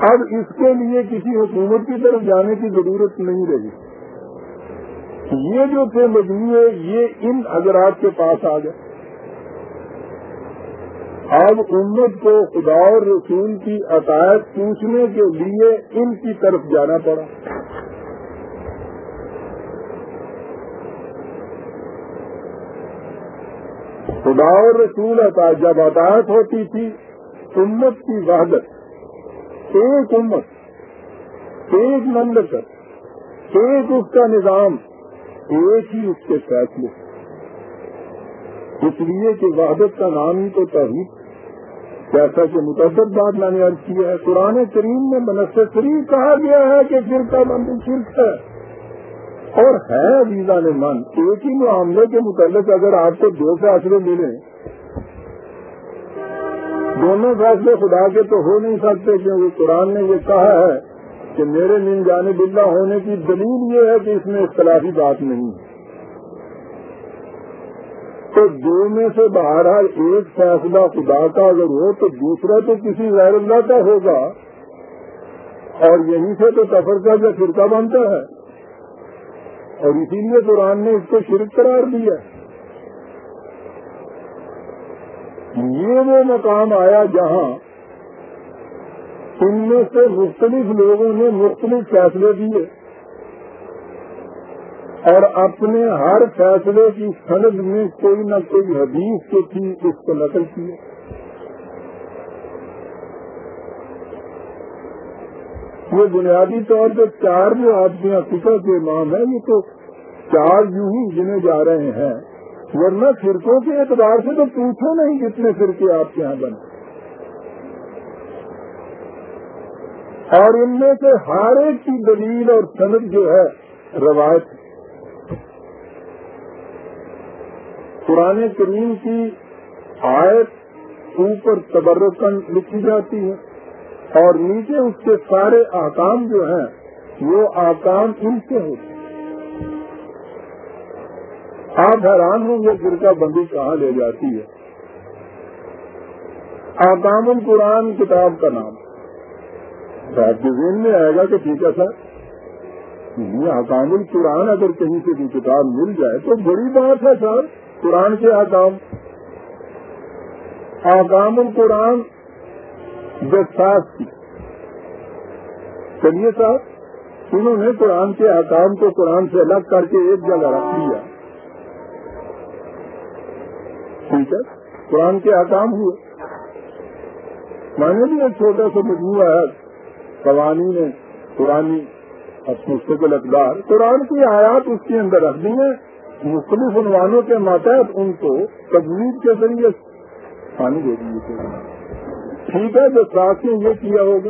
اب اس کے لیے کسی حکومت کی طرف جانے کی ضرورت نہیں رہی۔ یہ جو تھے مجموعے، یہ ان حضرات کے پاس آ گئے۔ اب امت کو خدا اور رسول کی عطایت پوچھنے کے لیے ان کی طرف جانا پڑا۔ خدا اور رسول جب عطایت ہوتی تھی، امت کی وحدت، ایک امت، ایک مملکت، ایک اس کا نظام، ایک ہی اس کے فیصلے۔ اس لیے کہ وحدت کا نام ہی تو توحید۔ جیسا کہ متعدد بات میں نے عرض کیا ہے، قرآن کریم میں منصر شریف کہا گیا ہے کہ فرقہ بندی شرک ہے۔ اور ہے ویزا نے من ایک ہی معاملے کے متعلق اگر آپ کو دو فیصلے ملیں دونوں فیصلے خدا کے تو ہو نہیں سکتے، کیونکہ قرآن نے یہ کہا ہے کہ میرے من جانب اللہ ہونے کی دلیل یہ ہے کہ اس میں اختلافی بات نہیں۔ ہے تو دو میں سے بہرحال ایک فیصلہ خدا کا اگر ہو تو دوسرا تو کسی غیر اللہ کا ہوگا، اور یہیں سے تو سفر کا جو فرقہ بنتا ہے۔ اور اسی لیے قرآن نے اس کو شرک قرار دیا۔ یہ وہ مقام آیا جہاں ان میں سے مختلف لوگوں نے مختلف فیصلے دیے اور اپنے ہر فیصلے کی سند میں کوئی نہ کوئی حدیث جو تھی، اس کو نقل کیا یہ بنیادی طور پہ چار جو آپ کے فکر کے امام ہیں، یہ تو چار یوں ہی گنے جا رہے ہیں۔ ورنہ فرقوں کے اعتبار سے تو پوچھو نہیں کتنے فرقے آپ کے یہاں بنے۔ اور ان میں سے ہر ایک کی دلیل اور صنعت جو ہے، روایت۔ قرآن کریم کی آیت اوپر تبرکن لکھی جاتی ہے۔ اور نیچے اس کے سارے آکام جو ہیں، وہ آکام ان سے ہوتے ہیں۔ آپ حیران ہوں گے فرقہ بندی کہاں لے جاتی ہے۔ آکام القرآن کتاب کا نام۔ آپ کے ذہن میں آئے گا کہ ٹھیک ہے سر آکام القرآن اگر کہیں سے بھی کتاب مل جائے تو بڑی بات ہے سر، قرآن کے آکام۔ آکام القرآن جساس کی چلیے صاحب، انہوں نے قرآن کے آکام کو قرآن سے الگ کر کے ایک جگہ رکھ دیا۔ ٹھیک ہے، قرآن کے آکام ہوئے۔ میں نے بھی ایک چھوٹا سا مجموعہ ہے۔ قوانین قرآن مستقل اقدار۔ قرآن کی آیات اس کے اندر رکھ دی ہیں۔ مختلف عنوانوں کے ماتحت ان کو تجویز کے ذریعے پانی دے دیجیے ٹھیک ہے جو ساتھ نے یہ کیا ہوگا؟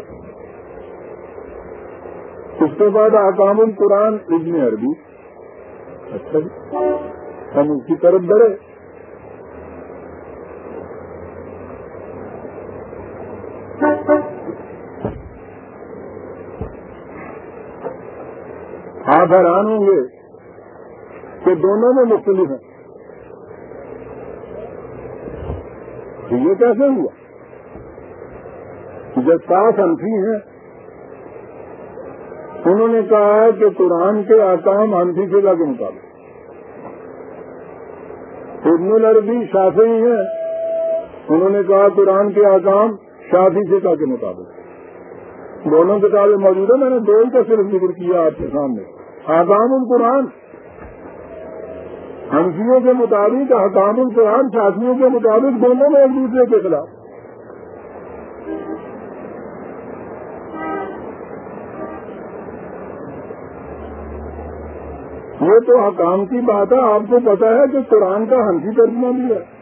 اس کے بعد اقام القرآن ابن عربی۔ اچھا جی۔ ہم اس کی طرف بڑھے۔ آپ حیران ہوں گے کہ دونوں میں مختلف ہیں۔ یہ کیسے ہوا؟ جب صاف انفی ہیں، انہوں نے کہا ہے کہ قرآن کے آکام انفی سے کے مطابق۔ ابن العربی شافی ہیں، انہوں نے کہا قرآن کے آکام شافی سے کے مطابق۔ دونوں کتابیں موجود ہیں، میں نے دو ہی کا صرف ذکر کیا آپ کے سامنے۔ آکام القرآن۔ ہنسیوں کے مطابق حکام القرآن شاسیوں کے مطابق دونوں میں ایک دوسرے کے خلاف۔ یہ تو حکام کی بات ہے، آپ کو پتا ہے کہ قرآن کا ہنسی ترجمہ بھی ہے۔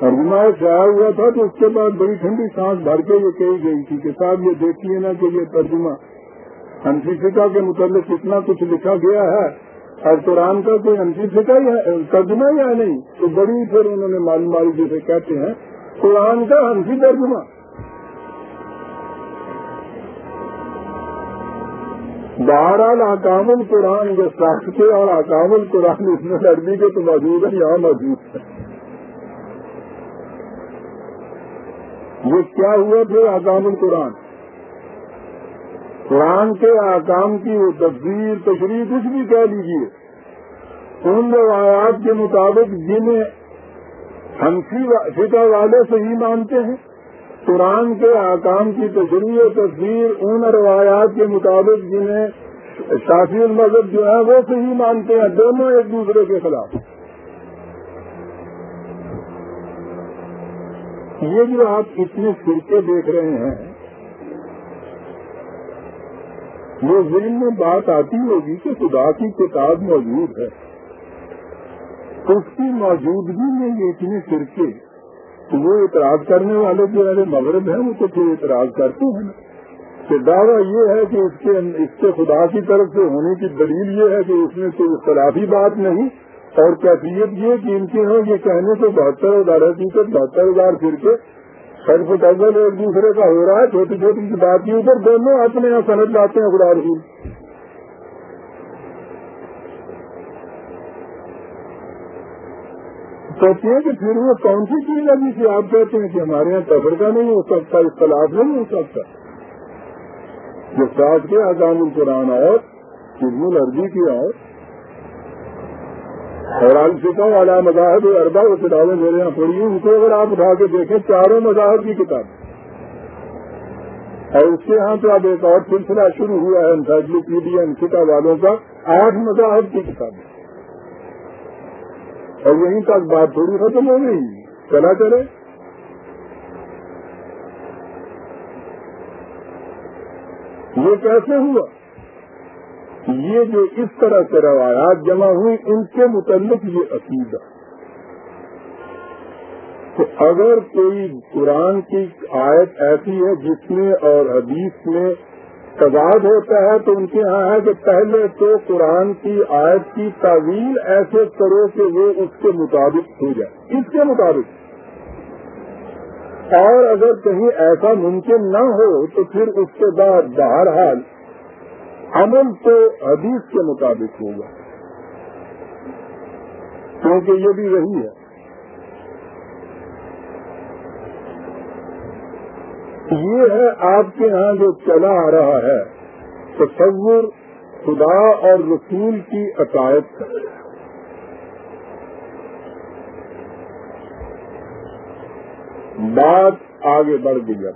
ترجمہ خیال ہوا تھا تو اس کے بعد بڑی ٹھنڈی سانس بھر کے یہ کہی گئی تھی کہ صاحب، یہ دیکھیے نا کہ یہ ترجمہ ہنسی فکا کے متعلق کتنا کچھ لکھا گیا ہے۔ اور قرآن کا کوئی ہنسی فکا ہی ترجمہ یا نہیں؟ تو بڑی پھر انہوں نے معلوم ماری جیسے کہتے ہیں، قرآن کا ہنسی ترجمہ۔ بہرحال اکام القرآن جو ساختے اور اکام القرآن اس میں لڑکی کے تو موجود ہے یہاں موجود ہے یہ کیا ہوا پھر احکام القرآن قرآن کے آکام کی وہ تفصیل تشریح کچھ بھی کہہ لیجیے ان روایات کے مطابق جنہیں ہنسی فکا والے صحیح مانتے ہیں قرآن کے آکام کی تشریح و تصویر ان روایات کے مطابق جنہیں شافی المذہب جو ہے وہ صحیح مانتے ہیں، دونوں ایک دوسرے کے خلاف۔ یہ جو آپ اتنے فرقے دیکھ رہے ہیں، وہ ذہن میں بات آتی ہوگی کہ خدا کی کتاب موجود ہے۔ اس کی موجودگی میں یہ اتنے فرقے وہ اعتراض کرنے والے جو ہے مغرب ہیں، وہ تو پھر اعتراض کرتے ہیں۔ کہ دعویٰ یہ ہے کہ اس کے اس کے خدا کی طرف سے ہونے کی دلیل یہ ہے کہ اس میں کوئی اختلافی بات نہیں۔ اور کیفیت یہ کہ ان کے یہاں یہ کہنے سے بہتر ہزار حقیقت بہتر ہزار پھر کے سر فتل ایک دوسرے کا ہو رہا ہے، چھوٹی چھوٹی سی بات کے اوپر، دونوں اپنے یہاں سمجھ لاتے ہیں خدا رسول کہتے ہیں کہ پھر وہ کون سی چیز ہے جسے آپ کہتے ہیں کہ ہمارے یہاں تفرقہ نہیں ہو سکتا، اختلاف نہیں ہو سکتا۔ جو ساتھ کے احکام القرآن آئے علم العربی کی آئے؟ اور الفقہ والا مذاہب اربا وہ کتابیں میرے یہاں پڑھی ان کو اگر آپ اٹھا کے دیکھیں، چاروں مذاہب کی کتاب۔ اور اس کے یہاں تو اب ایک اور سلسلہ شروع ہوا ہے انسائکلوپیڈیا انفقا والوں کا، آٹھ مذاہب کی کتابیں۔ اور یہیں تک بات تھوڑی ختم ہو گئی۔ چلا کرے یہ کیسے ہوا؟ یہ جو اس طرح سے روایات جمع ہوئی ان کے متعلق یہ عقیدہ۔ تو اگر کوئی قرآن کی آیت ایسی ہے جس میں اور حدیث میں تضاد ہوتا ہے تو ان کے یہاں ہے کہ پہلے تو قرآن کی آیت کی تعویل ایسے کرو کہ وہ اس کے مطابق ہو جائے۔ اس کے مطابق؟ اور اگر کہیں ایسا ممکن نہ ہو تو پھر اس کے بعد بہرحال عمل تو حدیث کے مطابق ہوگا۔ کیونکہ یہ بھی وہی ہے۔ یہ ہے آپ کے ہاں جو چلا آ رہا ہے، تصور خدا اور رسول کی عقائد کا۔ بات آگے بڑھ گئی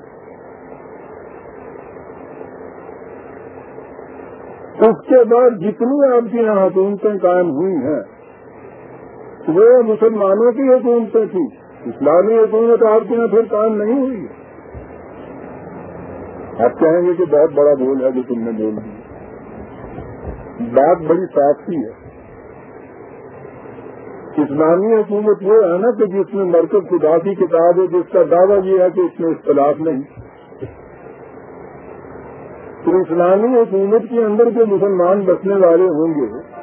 اس کے بعد جتنی آپ کی یہاں حکومتیں قائم ہوئی ہیں، وہ مسلمانوں کی حکومتیں تھیں۔ اسلامی حکومت آپ کے یہاں پھر قائم نہیں ہوئی۔ آپ کہیں گے کہ بہت بڑا بول ہے جو تم نے بول دی بات بڑی صاف سی ہے۔ اسلامی حکومت وہ ہے نا کہ جس میں مرکز خدا کی کتاب ہے، جس کا دعویٰ یہ ہے کہ اس میں اختلاف نہیں۔ تو اسلامی حکومت کے اندر جو مسلمان بسنے والے ہوں گے،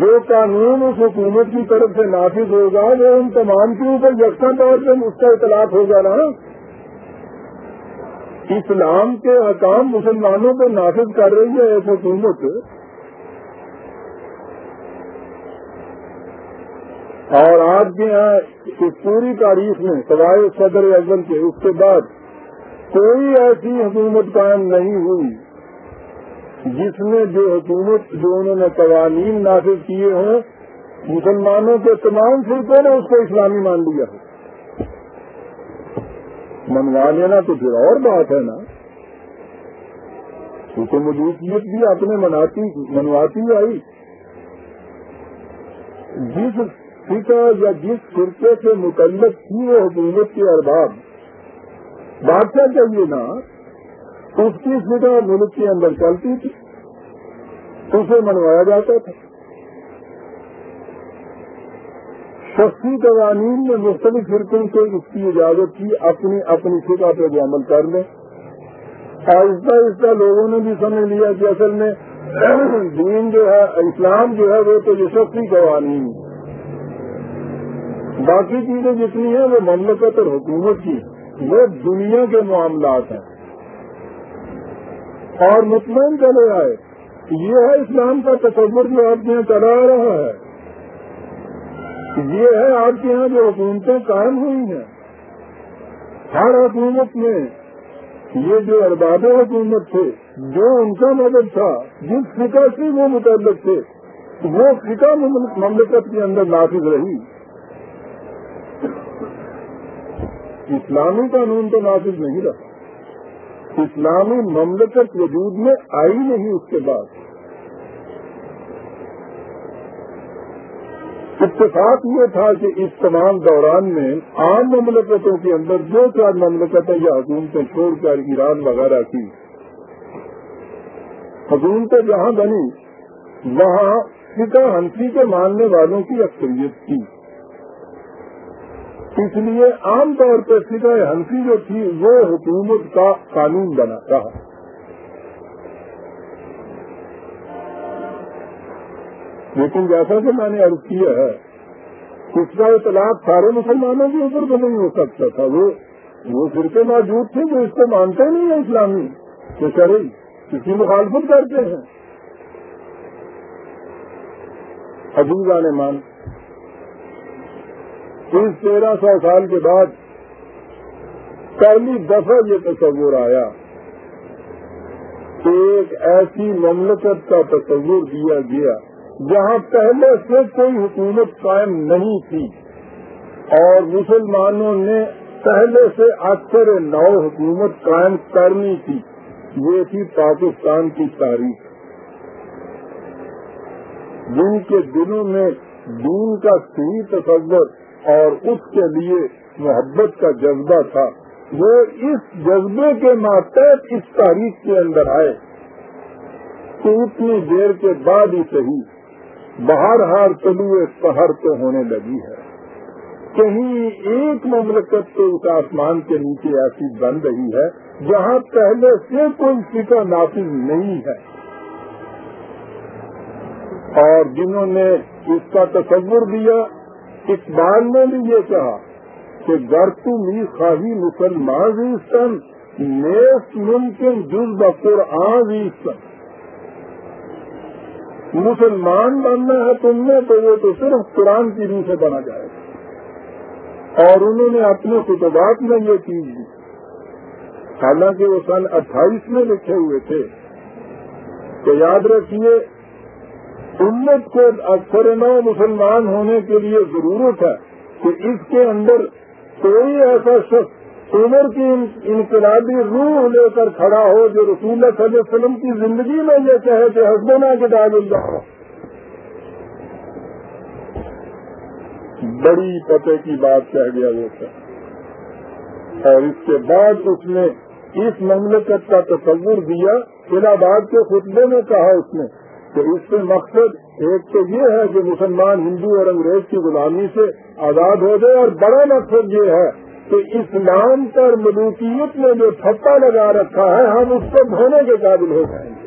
جو قانون اس حکومت کی طرف سے نافذ ہوگا، وہ ان تمام کے اوپر یکساں طور پہ اس کا اطلاق ہوگا نا۔ اسلام کے حکام مسلمانوں کو نافذ کر رہی ہے ایک حکومت اور آپ کے یہاں اس پوری تاریخ میں سوائے صدر اعظم کے، اس کے بعد کوئی ایسی حکومت قائم نہیں ہوئی جس میں جو حکومت جو انہوں نے قوانین نافذ کیے ہوں، مسلمانوں کے تمام فرقوں نے اس کو اسلامی مان لیا ہے۔ منوا لینا تو پھر اور بات ہے نا۔ تو ملوکیت بھی اپنے مناتی، منواتی آئی۔ جس فکا یا جس فرقے سے متعلق تھی وہ حکومت کے ارباب بادشاہ چاہیے نا، اس کی فکا ملک کے اندر چلتی تھی، اسے منوایا جاتا تھا۔ شخصی قوانین میں مختلف فرقوں سے اس کی اجازت کی، اپنی اپنی فکا پہ وہ عمل کر لیں۔ آہستہ آہستہ لوگوں نے بھی سمجھ لیا کہ اصل میں دین جو ہے، اسلام جو ہے، وہ تو یہ شخصی قوانین۔ باقی چیزیں جتنی ہیں، وہ مملکت اور حکومت کی۔ وہ دنیا کے معاملات ہیں۔ اور مطمئن چلے آئے۔ یہ ہے اسلام کا تصور جو آپ کے یہاں چلا رہا ہے۔ یہ ہے آپ کے یہاں جو حکومتیں قائم ہوئی ہیں۔ ہر حکومت میں یہ جو ارباب حکومت تھے، جو ان کا مدد تھا، جس فکر سے وہ متعلق تھے، وہ فکا مملکت کے اندر نافذ رہی۔ اسلامی قانون تو نافذ نہیں رہا۔ اسلامی مملکت وجود میں آئی نہیں اس کے بعد۔ اتفاق یہ تھا کہ اس تمام دوران میں عام مملکتوں کے اندر جو چار مملکتیں یا حکومتیں چھوڑ کر ایران وغیرہ کی۔ حکومتیں جہاں بنی وہاں فکا ہنسی کے ماننے والوں کی اکثریت تھی اس لیے عام طور پہ فکا ہنسی جو تھی، وہ حکومت کا قانون بنا رہا۔ لیکن جیسا کہ میں نے عرض کیا ہے اس کا اطلاق سارے مسلمانوں کے اوپر تو نہیں ہو سکتا تھا۔ وہ وہ فرقے موجود تھے جو اس کو مانتے نہیں ہیں اسلامی۔ تو کرے کسی مخالفت کرتے ہیں۔ عجیبہ نے مان۔ اس تیرہ سو سال کے بعد پہلی دفعہ یہ تصور آیا کہ ایک ایسی مملکت کا تصور دیا گیا جہاں پہلے سے کوئی حکومت قائم نہیں تھی اور مسلمانوں نے پہلے سے اکثر نو حکومت قائم کرنی تھی، یہ تھی پاکستان کی تاریخ۔ جن کے دنوں میں دین کا صحیح تصور اور اس کے لیے محبت کا جذبہ تھا، وہ اس جذبے کے ماتحت اس تاریخ کے اندر آئے۔ کہ اتنی دیر کے بعد ہی صحیح۔ باہر ہار طلوع پہر تو ہونے لگی ہے۔ کہیں ایک مملکت تو اس آسمان کے نیچے ایسی بن رہی ہے جہاں پہلے سے کوئی فکر نافذ نہیں ہے۔ اور جنہوں نے اس کا تصور دیا اقبال نے بھی یہ کہا کہ گر تم ہی خواہی مسلمان نیس ممکن جز بقر آن مسلمان بننا ہے تم نے تو وہ تو صرف قرآن کی روح سے بنا جائے گا۔ اور انہوں نے اپنے خطبات میں یہ چیز دی۔ حالانکہ وہ سن اٹھائیس میں لکھے ہوئے تھے۔ تو یاد رکھیے، امت کو اکثر نو مسلمان ہونے کے لیے ضرورت ہے کہ اس کے اندر کوئی ایسا شخص عمر کی انقلابی روح لے کر کھڑا ہو، جو رسول اللہ صلی اللہ علیہ وسلم کی زندگی میں یہ کہے کہ حسبنا کتاب اللہ بڑی پتے کی بات کہہ گیا وہ سر اور اس کے بعد اس نے اس مملکت کا تصور دیا الہ آباد کے خطبے میں کہا اس نے کہ اس سے مقصد ایک تو یہ ہے کہ مسلمان ہندو اور انگریز کی غلامی سے آزاد ہو جائے اور بڑا مقصد یہ ہے کہ اسلام پر ملوکیت نے جو تھپا لگا رکھا ہے، ہم اس کو دھونے کے قابل ہو جائیں گے۔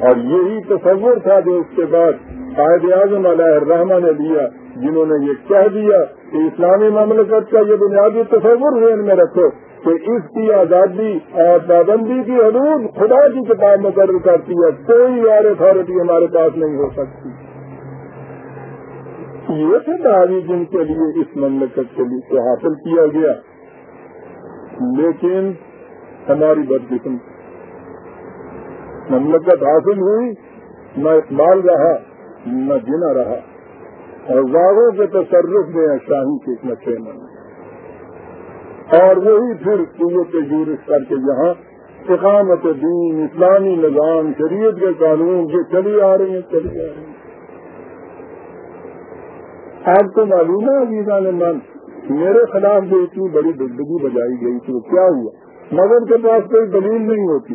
اور یہی تصور تھا جو اس کے بعد قائد اعظم علیہ الرحمہ نے لیا جنہوں نے یہ کہہ دیا کہ اسلامی مملکت کا یہ بنیادی تصور ذہن میں رکھو کہ اس کی آزادی اور پابندی کی حدود خدا کی کتاب مقرر کرتی ہے، کوئی اور اتارٹی ہمارے پاس نہیں ہو سکتی۔ یہ تھے دعوی جن کے لیے اس مملکت کے لیے کو حاصل کیا گیا۔ لیکن ہماری بدقسم مملکت حاصل ہوئی، نہ اقبال رہا، نہ جنا رہا۔ اور واغوں کے تصرف میں شاہی کے نقے من اور وہی پھر قوت یورس کر کے یہاں اقامت دین، اسلامی نظام، شریعت کے قانون جو چلی آ رہی ہیں چلی آ رہی ہیں۔ آپ کو معلوم ہے عزیزہ من میرے خلاف جو اتنی بڑی زندگی بجائی گئی تھی، وہ کیا ہوا؟ مگر کے پاس کوئی دلیل نہیں ہوتی،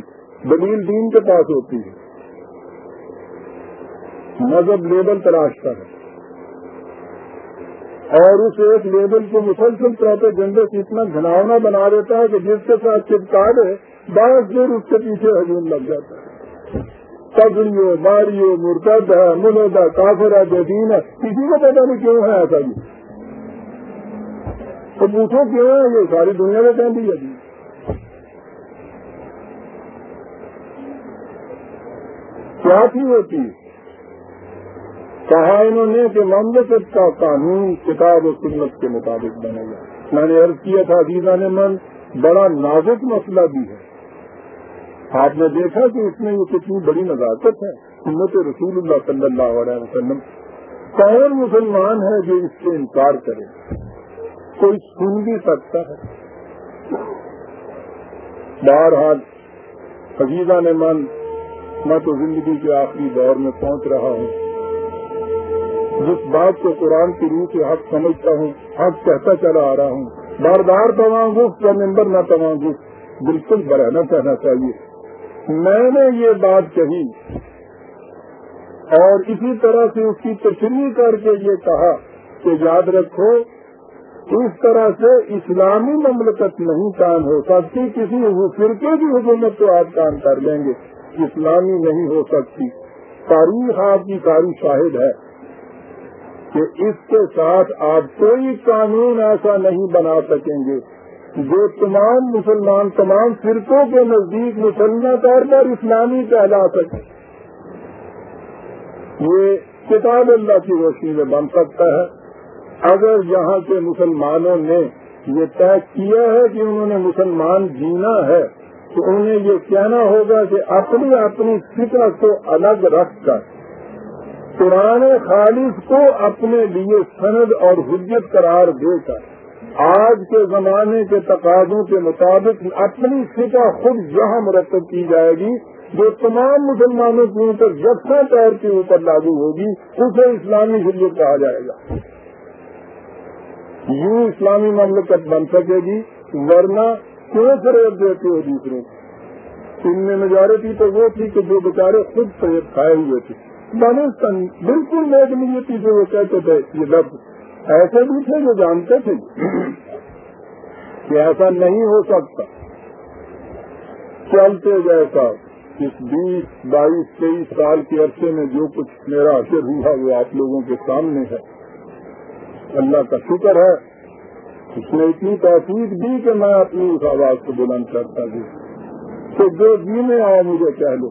دلیل دین کے پاس ہوتی ہے۔ مذہب لیبل تراشتا ہے۔ اور اس ایک لیبل کو مسلسل طور جنڈے سے اتنا گھناؤنا بنا دیتا ہے کہ جس کے ساتھ چپکا دے بارہ دیر اس کے پیچھے ہجوم لگ جاتا ہے۔ پگڑیوں ماریو مرتد ہے منودا کافر ہے دین ہے کسی کو پتا نہیں کیوں ہے ایسا جی؟ تو پوچھو کیوں ہے یہ ساری دنیا میں کہہ دی جی؟ کیا تھی ہوتی کہا انہوں نے کہ مملکت کا قانون کتاب و سنت کے مطابق بنے گا میں نے عرض کیا تھا عزیزہ نے من، بڑا نازک مسئلہ بھی ہے۔ آپ نے دیکھا کہ اس میں یہ کتنی بڑی نزاکت ہے؟ سنت رسول اللہ صلی اللہ علیہ وسلم کون مسلمان ہے جو اس سے انکار کرے؟ کوئی سن بھی سکتا ہے۔ بہرحال حقیقہ نے من، میں تو زندگی کے آخری دور میں پہنچ رہا ہوں۔ جس بات کو قرآن کی روح سے حق سمجھتا ہوں، حق کہتا چلا آ رہا ہوں۔ بار بار تمام گفت کا ممبر نہ تمام گفت۔ بالکل برہنا کہنا چاہیے۔ میں نے یہ بات کہی اور اسی طرح سے اس کی تشریح کر کے یہ کہا کہ یاد رکھو، اس طرح سے اسلامی مملکت نہیں قائم ہو سکتی، کسی فرقے کی حکومت تو آپ کام کر لیں گے۔ اسلامی نہیں ہو سکتی۔ تاریخ آپ کی ساری شاہد ہے کہ اس کے ساتھ آپ کوئی قانون ایسا نہیں بنا سکیں گے۔ جو تمام مسلمان، تمام فرقوں کے نزدیک مسلمہ طور پر اسلامی کہلا سکے۔ یہ کتاب اللہ کی روشنی میں بن سکتا ہے۔ اگر یہاں کے مسلمانوں نے یہ طے کیا ہے کہ انہوں نے مسلمان جینا ہے، تو انہیں یہ کہنا ہوگا کہ اپنی اپنی فکر کو الگ رکھ کر، قرآن خالص کو اپنے لیے سند اور حجت قرار دے کر آج کے زمانے کے تقاضوں کے مطابق اپنی فکا خود یہاں مرتب کی جائے گی، جو تمام مسلمانوں کے اوپر یکساں طور کے اوپر لاگو ہوگی، اسے اسلامی حجت کہا جائے گا۔ یوں اسلامی مملکت بن سکے گی، ورنہ کیوں فریب دیتے ہو دوسروں کو ان میں میجورٹی تو وہ تھی کہ جو بیچارے خود فریب کھائے ہوئے تھے۔ بالکل نیک نیتی سے وہ کہتے تھے، یہ لفظ ایسے بھی تھے جو جانتے تھے کہ ایسا نہیں ہو سکتا۔ چلتے جیسا اس بیس، بائیس، تیئیس سال کے عرصے میں جو کچھ میرا اثر ہوا وہ آپ لوگوں کے سامنے ہے۔ اللہ کا شکر ہے، اس نے اتنی تحقیق دی کہ میں اپنی اس آواز کو بلند کرتا ہوں۔ تو جو جینے آؤ مجھے کہہ لو۔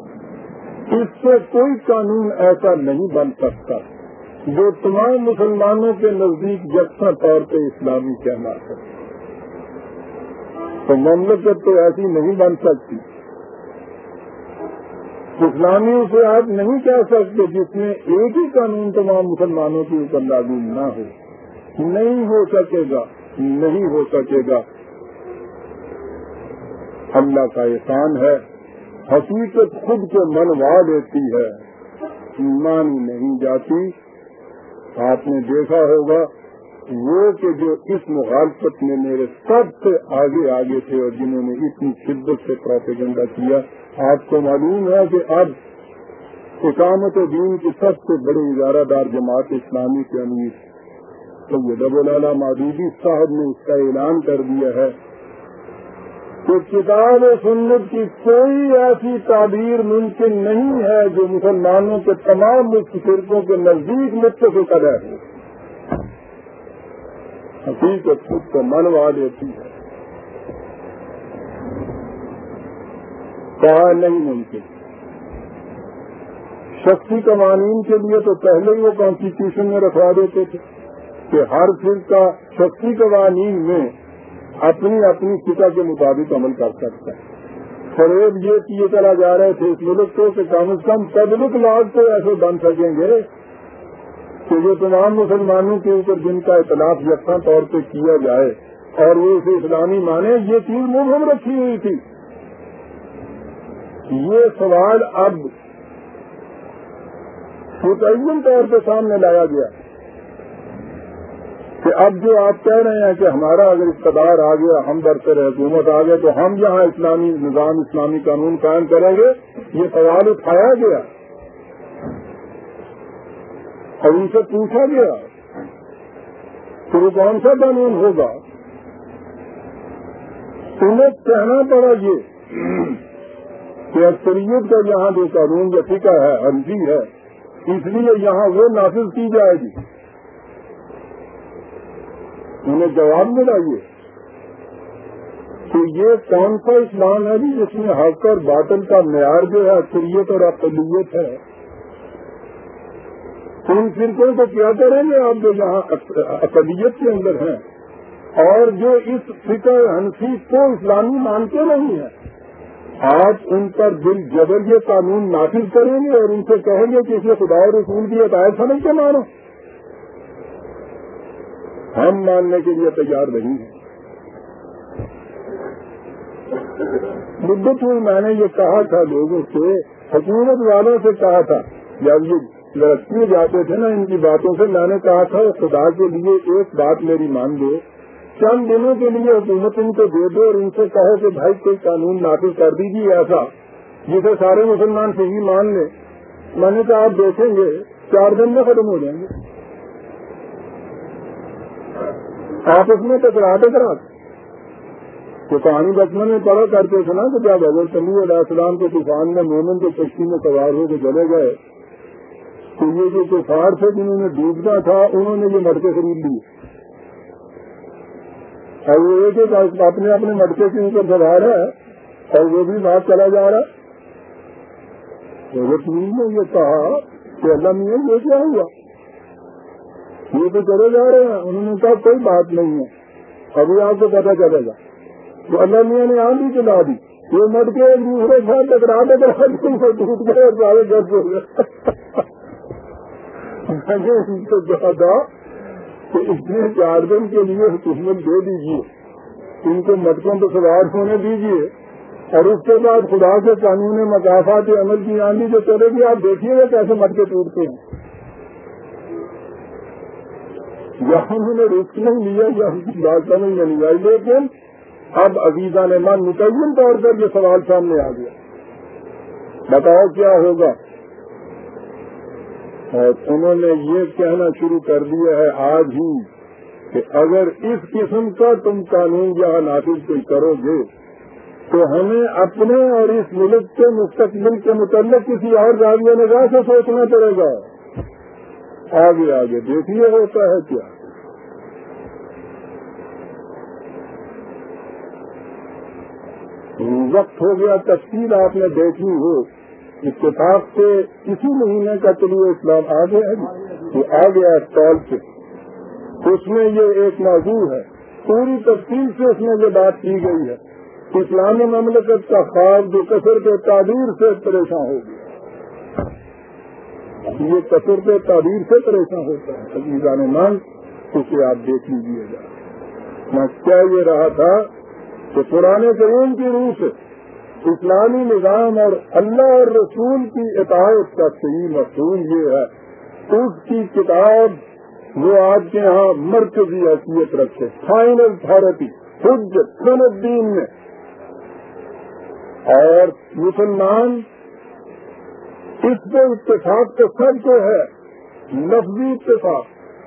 اس سے کوئی قانون ایسا نہیں بن سکتا۔ جو تمام مسلمانوں کے نزدیک یکساں طور پہ اسلامی کہنا ہے۔ تو مملکت تو ایسی نہیں بن سکتی۔ اسلامیوں سے آپ نہیں کہہ سکتے جس میں ایک ہی قانون تمام مسلمانوں کے اوپر لاگو نہ ہو۔ نہیں ہو سکے گا، نہیں ہو سکے گا۔ اللہ کا احسان ہے، حقیقت خود کو منوا لیتی ہے۔ مانی نہیں جاتی۔ آپ نے دیکھا ہوگا، وہ کہ جو اس مخالفت میں میرے سب سے آگے آگے تھے اور جنہوں نے اتنی شدت سے پروپیگنڈا کیا، آپ کو معلوم ہے کہ اب حکامت دین کی سب سے بڑی ادارہ دار جماعت اسلامی کے امیر تو یہ ڈبو لالا مادودی صاحب نے اس کا اعلان کر دیا ہے۔ کہ کتاب و سنت کی کوئی ایسی تعبیر ممکن نہیں ہے جو مسلمانوں کے تمام فرقوں کے نزدیک متفق قدر ہے حقیقت خود کو منوا دیتی ہے۔ کہا نہیں ممکن۔ شخصی قوانین کے لیے تو پہلے ہی وہ کانسٹیٹیوشن میں رکھوا دیتے تھے کہ ہر فرقہ شخصی قوانین میں اپنی اپنی فکا کے مطابق عمل کر سکتا ہے۔ فریب یہ کیے چلا جا رہے تھے اس ملک کو کہ کم از کم پبلک لاز تو ایسے بن سکیں گے کہ جو تمام مسلمانوں کے اوپر جن کا اطلاف یکساں طور پہ کیا جائے اور وہ اسے اسلامی مانے، یہ چیز مبہم رکھی ہوئی تھی۔ یہ سوال اب متعین طور پہ سامنے لایا گیا۔ کہ اب جو آپ کہہ رہے ہیں کہ ہمارا اگر اقتدار آ گیا ہم برسر حکومت آ گیا تو ہم یہاں اسلامی نظام، اسلامی قانون قائم کریں گے؟ یہ سوال اٹھایا گیا۔ اور ان سے پوچھا گیا کہ وہ کون سا قانون ہوگا؟ انہیں کہنا پڑا یہ کہ اکثریت کا یہاں جو قانون یا فکر ہے عرضی ہے، اس لیے یہاں وہ نافذ کی جائے گی۔ انہیں جواب ملا یہ کہ یہ کون سا اسلام ہے جی جس میں حق اور باطل کا معیار جو ہے اکثریت اور اقلیت ہے؟ ان فرقوں کو کیا کریں گے آپ جو یہاں اقلیت کے اندر ہیں؟ اور جو اس فکر ہنسی کو اسلامی مانتے نہیں ہیں، آپ ان پر دل جبر یہ قانون نافذ کریں گے اور ان سے کہیں گے کہ اسے خدا رسول کی عطایت سمجھ کے مانو۔ ہم ماننے کے لیے تیار نہیں ہیں۔ مدت میں میں نے یہ کہا تھا لوگوں سے، حکومت والوں سے کہا تھا۔ جب یہ لڑکی جاتے تھے نا ان کی باتوں سے؟ میں نے کہا تھا، خدا کے لیے ایک بات میری مان دو چند دنوں کے لیے حکومت ان کو دے دو اور ان سے کہو کہ بھائی کوئی قانون نافذ کر دیجیے ایسا۔ جسے سارے مسلمان صحیح مان لیں۔ میں نے کہا آپ دیکھیں گے، چار دن میں ختم ہو جائیں گے۔ آپس میں ٹکرا ٹکرا تو کہانی بچپن میں پڑھا کرتے تھے نا کہ جب اگر سلی علیہ السلام کے طوفان میں مومن کے کشتی میں سوار ہو کے چلے گئے، تو یہ جو کفار تھے جنہوں نے ڈوبنا تھا، انہوں نے یہ مٹکے خرید لیے۔ اور وہ ایک ایک اپنے اپنے مٹکے کے اوپر سوار ہے، اور وہ بھی بات چلا جا رہا۔ حضرت نے یہ کہا کہ اللہ میاں، یہ کیا ہوا؟ یہ تو چلے جا رہے ہیں، انہوں نے کہا کوئی بات نہیں ہے۔ ابھی آپ کو پتا چلے گا۔ تو اللہ میاں نے آندھی چلا دی۔ یہ مٹکے ایک دوسرے ساتھ ٹکرا ٹکرا تم سے ٹوٹ گئے اور سارے گرد ہو گئے۔ میں نے ان سے کہا تھا کہ اتنے چار دن کے لیے حکومت دے دیجیے ان کو مٹکوں پہ سوار ہونے دیجیے اور اس کے بعد خدا کے قانون مقافات عمل کی آندھی جو چلے گی، آپ دیکھیے گا کیسے مٹکے ٹوٹتے ہیں۔ یہاں انہوں نے رسک نہیں لیا، یا ہم کی بات نہیں آئی لیکن اب عزیزہ نے مان متعین طور پر یہ سوال سامنے آ گیا۔ بتاؤ کیا ہوگا؟ اور انہوں نے یہ کہنا شروع کر دیا ہے آج ہی کہ اگر اس قسم کا تم قانون یہاں نافذ کوئی کرو گے، تو ہمیں اپنے اور اس ملک کے مستقبل کے متعلق کسی اور راویہ نگاہ سے سوچنا پڑے گا۔ آگے آگے دیکھیے ہوتا ہے کیا۔ وقت ہو گیا، تفصیل آپ نے دیکھی ہو اتفاق سے کسی مہینے کا طلوع اسلام آ گیا ہے وہ آ گیا اسٹال سے۔ اس میں یہ ایک موضوع ہے۔ پوری تفصیل سے اس میں یہ بات کی گئی ہے۔ اسلامی مملکت کا خواب جو کثر کے تعبیر سے پریشان ہو گیا۔ یہ کثر کے تعبیر سے پریشان ہوتا ہے عزیزان مان اسے آپ دیکھ لیجیے گا۔ میں کیا یہ رہا تھا کہ پرانے کریم کی روح سے اسلامی نظام اور اللہ اور رسول کی اطاعت کا صحیح مفہوم یہ ہے، اس کی کتاب وہ آج کے یہاں مرکزی حیثیت رکھے۔ فائنل اتارٹی خود سن الدین میں۔ اور مسلمان اس پہ اتفاق تو سب کو ہے، لفظی اتفاق۔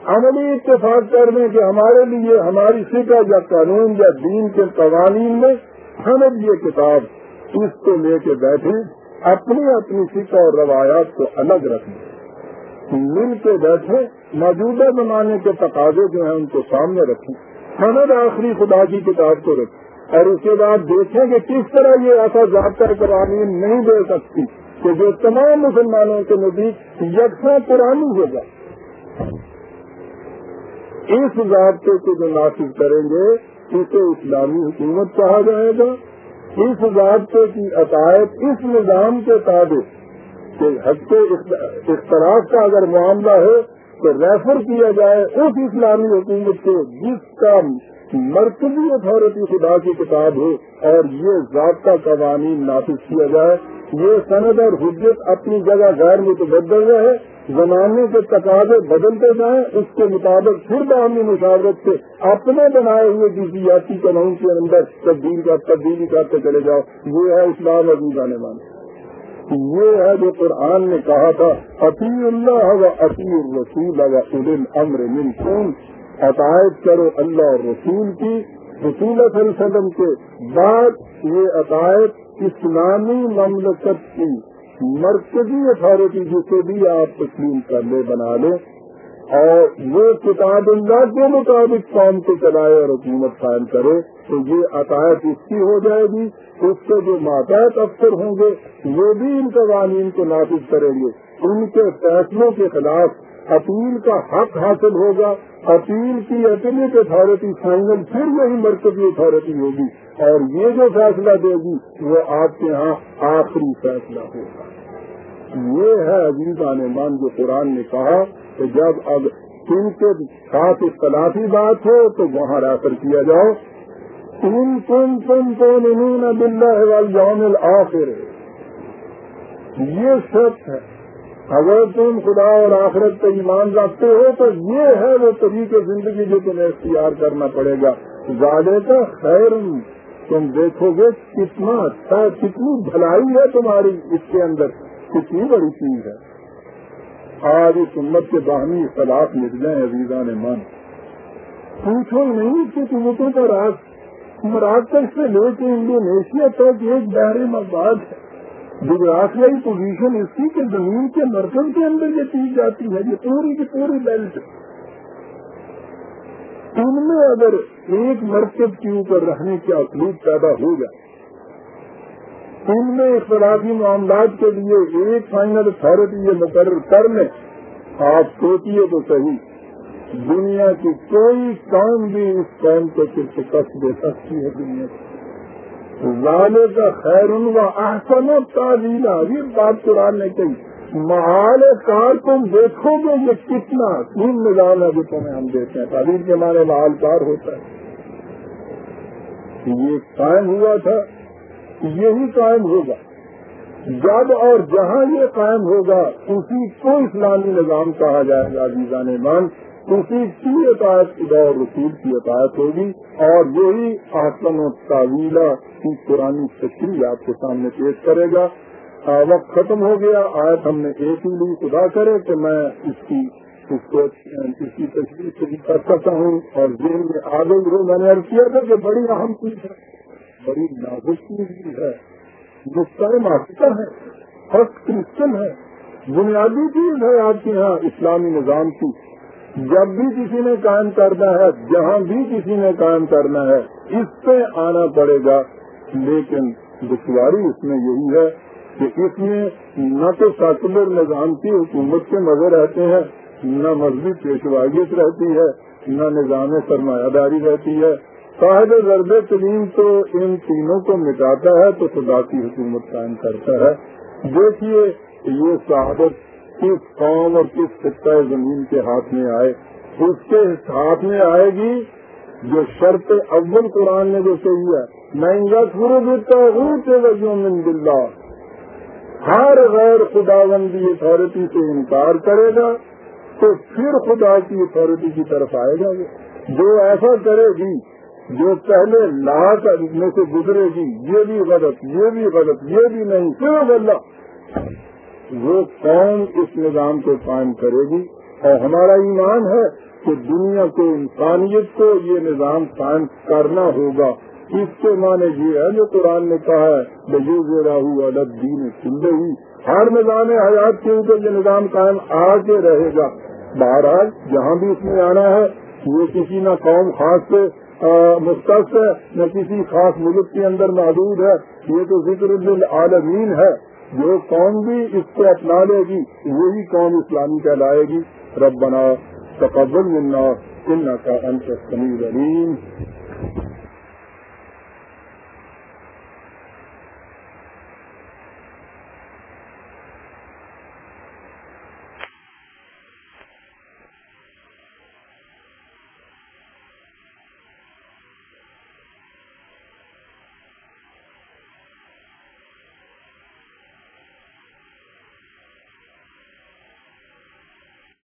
عملی اتفاق کرنے کے ہمارے لیے ہماری فکر یا قانون یا دین کے قوانین میں ہمیں یہ کتاب اس کو لے کے بیٹھے، اپنی اپنی فکر اور روایات کو الگ رکھیں مل کے بیٹھے، موجودہ زمانے کے تقاضے جو ہیں ان کو سامنے رکھیں حمد آخری خدا کی کتاب کو رکھیں، اور اس کے بعد دیکھیں کہ کس طرح یہ ایسا ضابطہ قوانین نہیں دے سکتی کہ جو تمام مسلمانوں کے نزدیک یکساں پرانی ہوگا اس ضابطے کو جو نافذ کریں گے، اسے اسلامی حکومت کہا جائے گا۔ اس ضابطے کی عقائد اس نظام کے تابع کہ حد کے اختلاف کا اگر معاملہ ہو تو ریفر کیا جائے اس اسلامی حکومت کو، جس کا مرکزی اتھارٹی خدا کی کتاب ہو اور یہ ضابطہ قوانین نافذ کیا جائے۔ یہ سند اور حجت اپنی جگہ غیر متبدل رہے۔ زمانے کے تقاضے بدلتے جائیں، اس کے مطابق پھر باہمی مشاورت سے اپنے بنائے ہوئے جزیاتی قانون کے اندر تبدیل کا تبدیلی کرتے چلے جاؤ۔ یہ ہے اسلام عزیز آنے والے۔ یہ ہے جو قرآن نے کہا تھا عطی اللہ و عطی الرسول و ادل امر من خون کرو اللہ اور رسول کی۔ رسول صلی اللہ علیہ وسلم کے بعد یہ عطایت اسلامی مملکت کی۔ مرکزی اتارٹی جسے بھی آپ تسلیم کر لے بنا لیں، اور وہ کتاب اللہ کے مطابق قوم کو چلائے اور حکومت قائم کرے، تو یہ عطایت اس کی ہو جائے گی، اس کے جو ماتحت افسر ہوں گے، وہ بھی ان قوانین کو نافذ کریں گے۔ ان کے فیصلوں کے خلاف اپیل کا حق حاصل ہوگا، اپیل کی اپیلیٹ اتارٹی فائنل پھر یہی مرکزی اتارٹی ہوگی، اور یہ جو فیصلہ دے گی، وہ آپ کے ہاں آخری فیصلہ ہوگا۔ یہ ہے عزیز مان جو قرآن نے کہا کہ جب اب ان کے ساتھ اختلافی بات ہو تو وہاں کر کیا جاؤ۔ ان تم تم تو انہوں نے آخر یہ سچ ہے۔ اگر تم خدا اور آخرت پہ ایمان رکھتے ہو تو یہ ہے وہ طریقے زندگی جو تمہیں اختیار کرنا پڑے گا۔ زیادہ کا خیر۔ تم دیکھو گے کتنا اچھا کتنی بھلائی ہے تمہاری اس کے اندر۔ کتنی بڑی چیز ہے۔ آج اس امت کے باہمی اختلاف مل گئے عزیزہ نے من پوچھو نہیں کہ قوتوں کا راز مراکز سے لے کے انڈونیشیا تک ایک بحری مقباد ہے۔ جغرافیائی پوزیشن اس کی کہ زمین کے مرکز کے اندر یہ چیز جاتی ہے، یہ پوری کی پوری بیلٹ ان میں اگر ایک مرکز کے اوپر رہنے کی اخلیق پیدا ہو جائے ان میں اختلافی معاملات کے لیے ایک فائنل اتارٹی یہ مقرر کر لیں آپ سوچیے تو صحیح۔ دنیا کی کوئی کام بھی اس قوم کو صرف شکست دے سکتی ہے دنیا کی۔ لالے کا خیر ان کا آسن و تعلیم یہ بات قرآن نے کہی۔ محال کار تم دیکھو گے یہ کتنا تین نظام ہے جو تمہیں ہم دیتے ہیں۔ تعلیم کے ہمارے محال کار ہوتا ہے۔ یہ قائم ہوا تھا۔ یہی قائم ہوگا۔ جب اور جہاں یہ قائم ہوگا، اسی کو اسلامی نظام کہا جائے گا، عزیزان مان اسی کی عطایت خدا اور رسول کی عطایت ہوگی۔ اور یہی آسن و تعویلہ کی پرانی تشریح آپ کے سامنے پیش کرے گا۔ وقت ختم ہو گیا۔ آج ہم نے ایک ہی لی خدا کرے کہ میں اس کی اس کو اس کی تشریح سے بھی کر سکتا ہوں۔ اور ذہن میں آگے جو میں نے کیا تھا کہ بڑی اہم چیز ہے۔ بڑی نازک چیز ہے، جو معاشرہ ہے فرسٹ کرسچن ہے۔ بنیادی چیز ہے آپ کے یہاں اسلامی نظام کی۔ جب بھی کسی نے قائم کرنا ہے، جہاں بھی کسی نے قائم کرنا ہے، اس پہ آنا پڑے گا۔ لیکن دشواری اس میں یہی ہے کہ اس میں نہ تو سیکولر نظام کی حکومت کے مزے رہتے ہیں، نہ مذہبی پیشوائیت رہتی ہے، نہ نظام سرمایہ داری رہتی ہے۔ صاحب ضرب تعلیم تو ان تینوں کو مٹاتا ہے تو خدا کی حکومت قائم کرتا ہے۔ دیکھیے یہ شہادت کس قوم اور کس خطہ زمین کے ہاتھ میں آئے۔ اس کے ہاتھ میں آئے گی جو شرط اول قرآن نے جو کہی ہے۔ میں من بلّہ ہر غیر خدا بندی اتارٹی سے انکار کرے گا تو پھر خدا کی اتارٹی کی طرف آئے گا۔ جو ایسا کرے گی جو پہلے لاہ میں سے گزرے گی، یہ بھی غلط، یہ بھی غلط، یہ بھی نہیں پھر اللہ۔ وہ قوم اس نظام کو قائم کرے گی۔ اور ہمارا ایمان ہے کہ دنیا کو، انسانیت کو یہ نظام قائم کرنا ہوگا۔ اس کے معنی یہ ہے، جو قرآن نے کہا ہے بجوز راہو الگ دین سندے ہی ہر نظام حیات کے اوپر یہ نظام قائم آگے رہے گا۔ بہرحال، جہاں بھی اس میں آنا ہے وہ کسی نہ قوم، خاص سے مختص ہے، نہ کسی خاص ملک کے اندر محدود ہے، یہ تو ذکر العالمین ہے۔ جو قوم بھی اس کو اپنا لے گی، وہی قوم اسلامی کہلائے گی۔ رب بنا تقبل منا ان کا انت سمیع علیم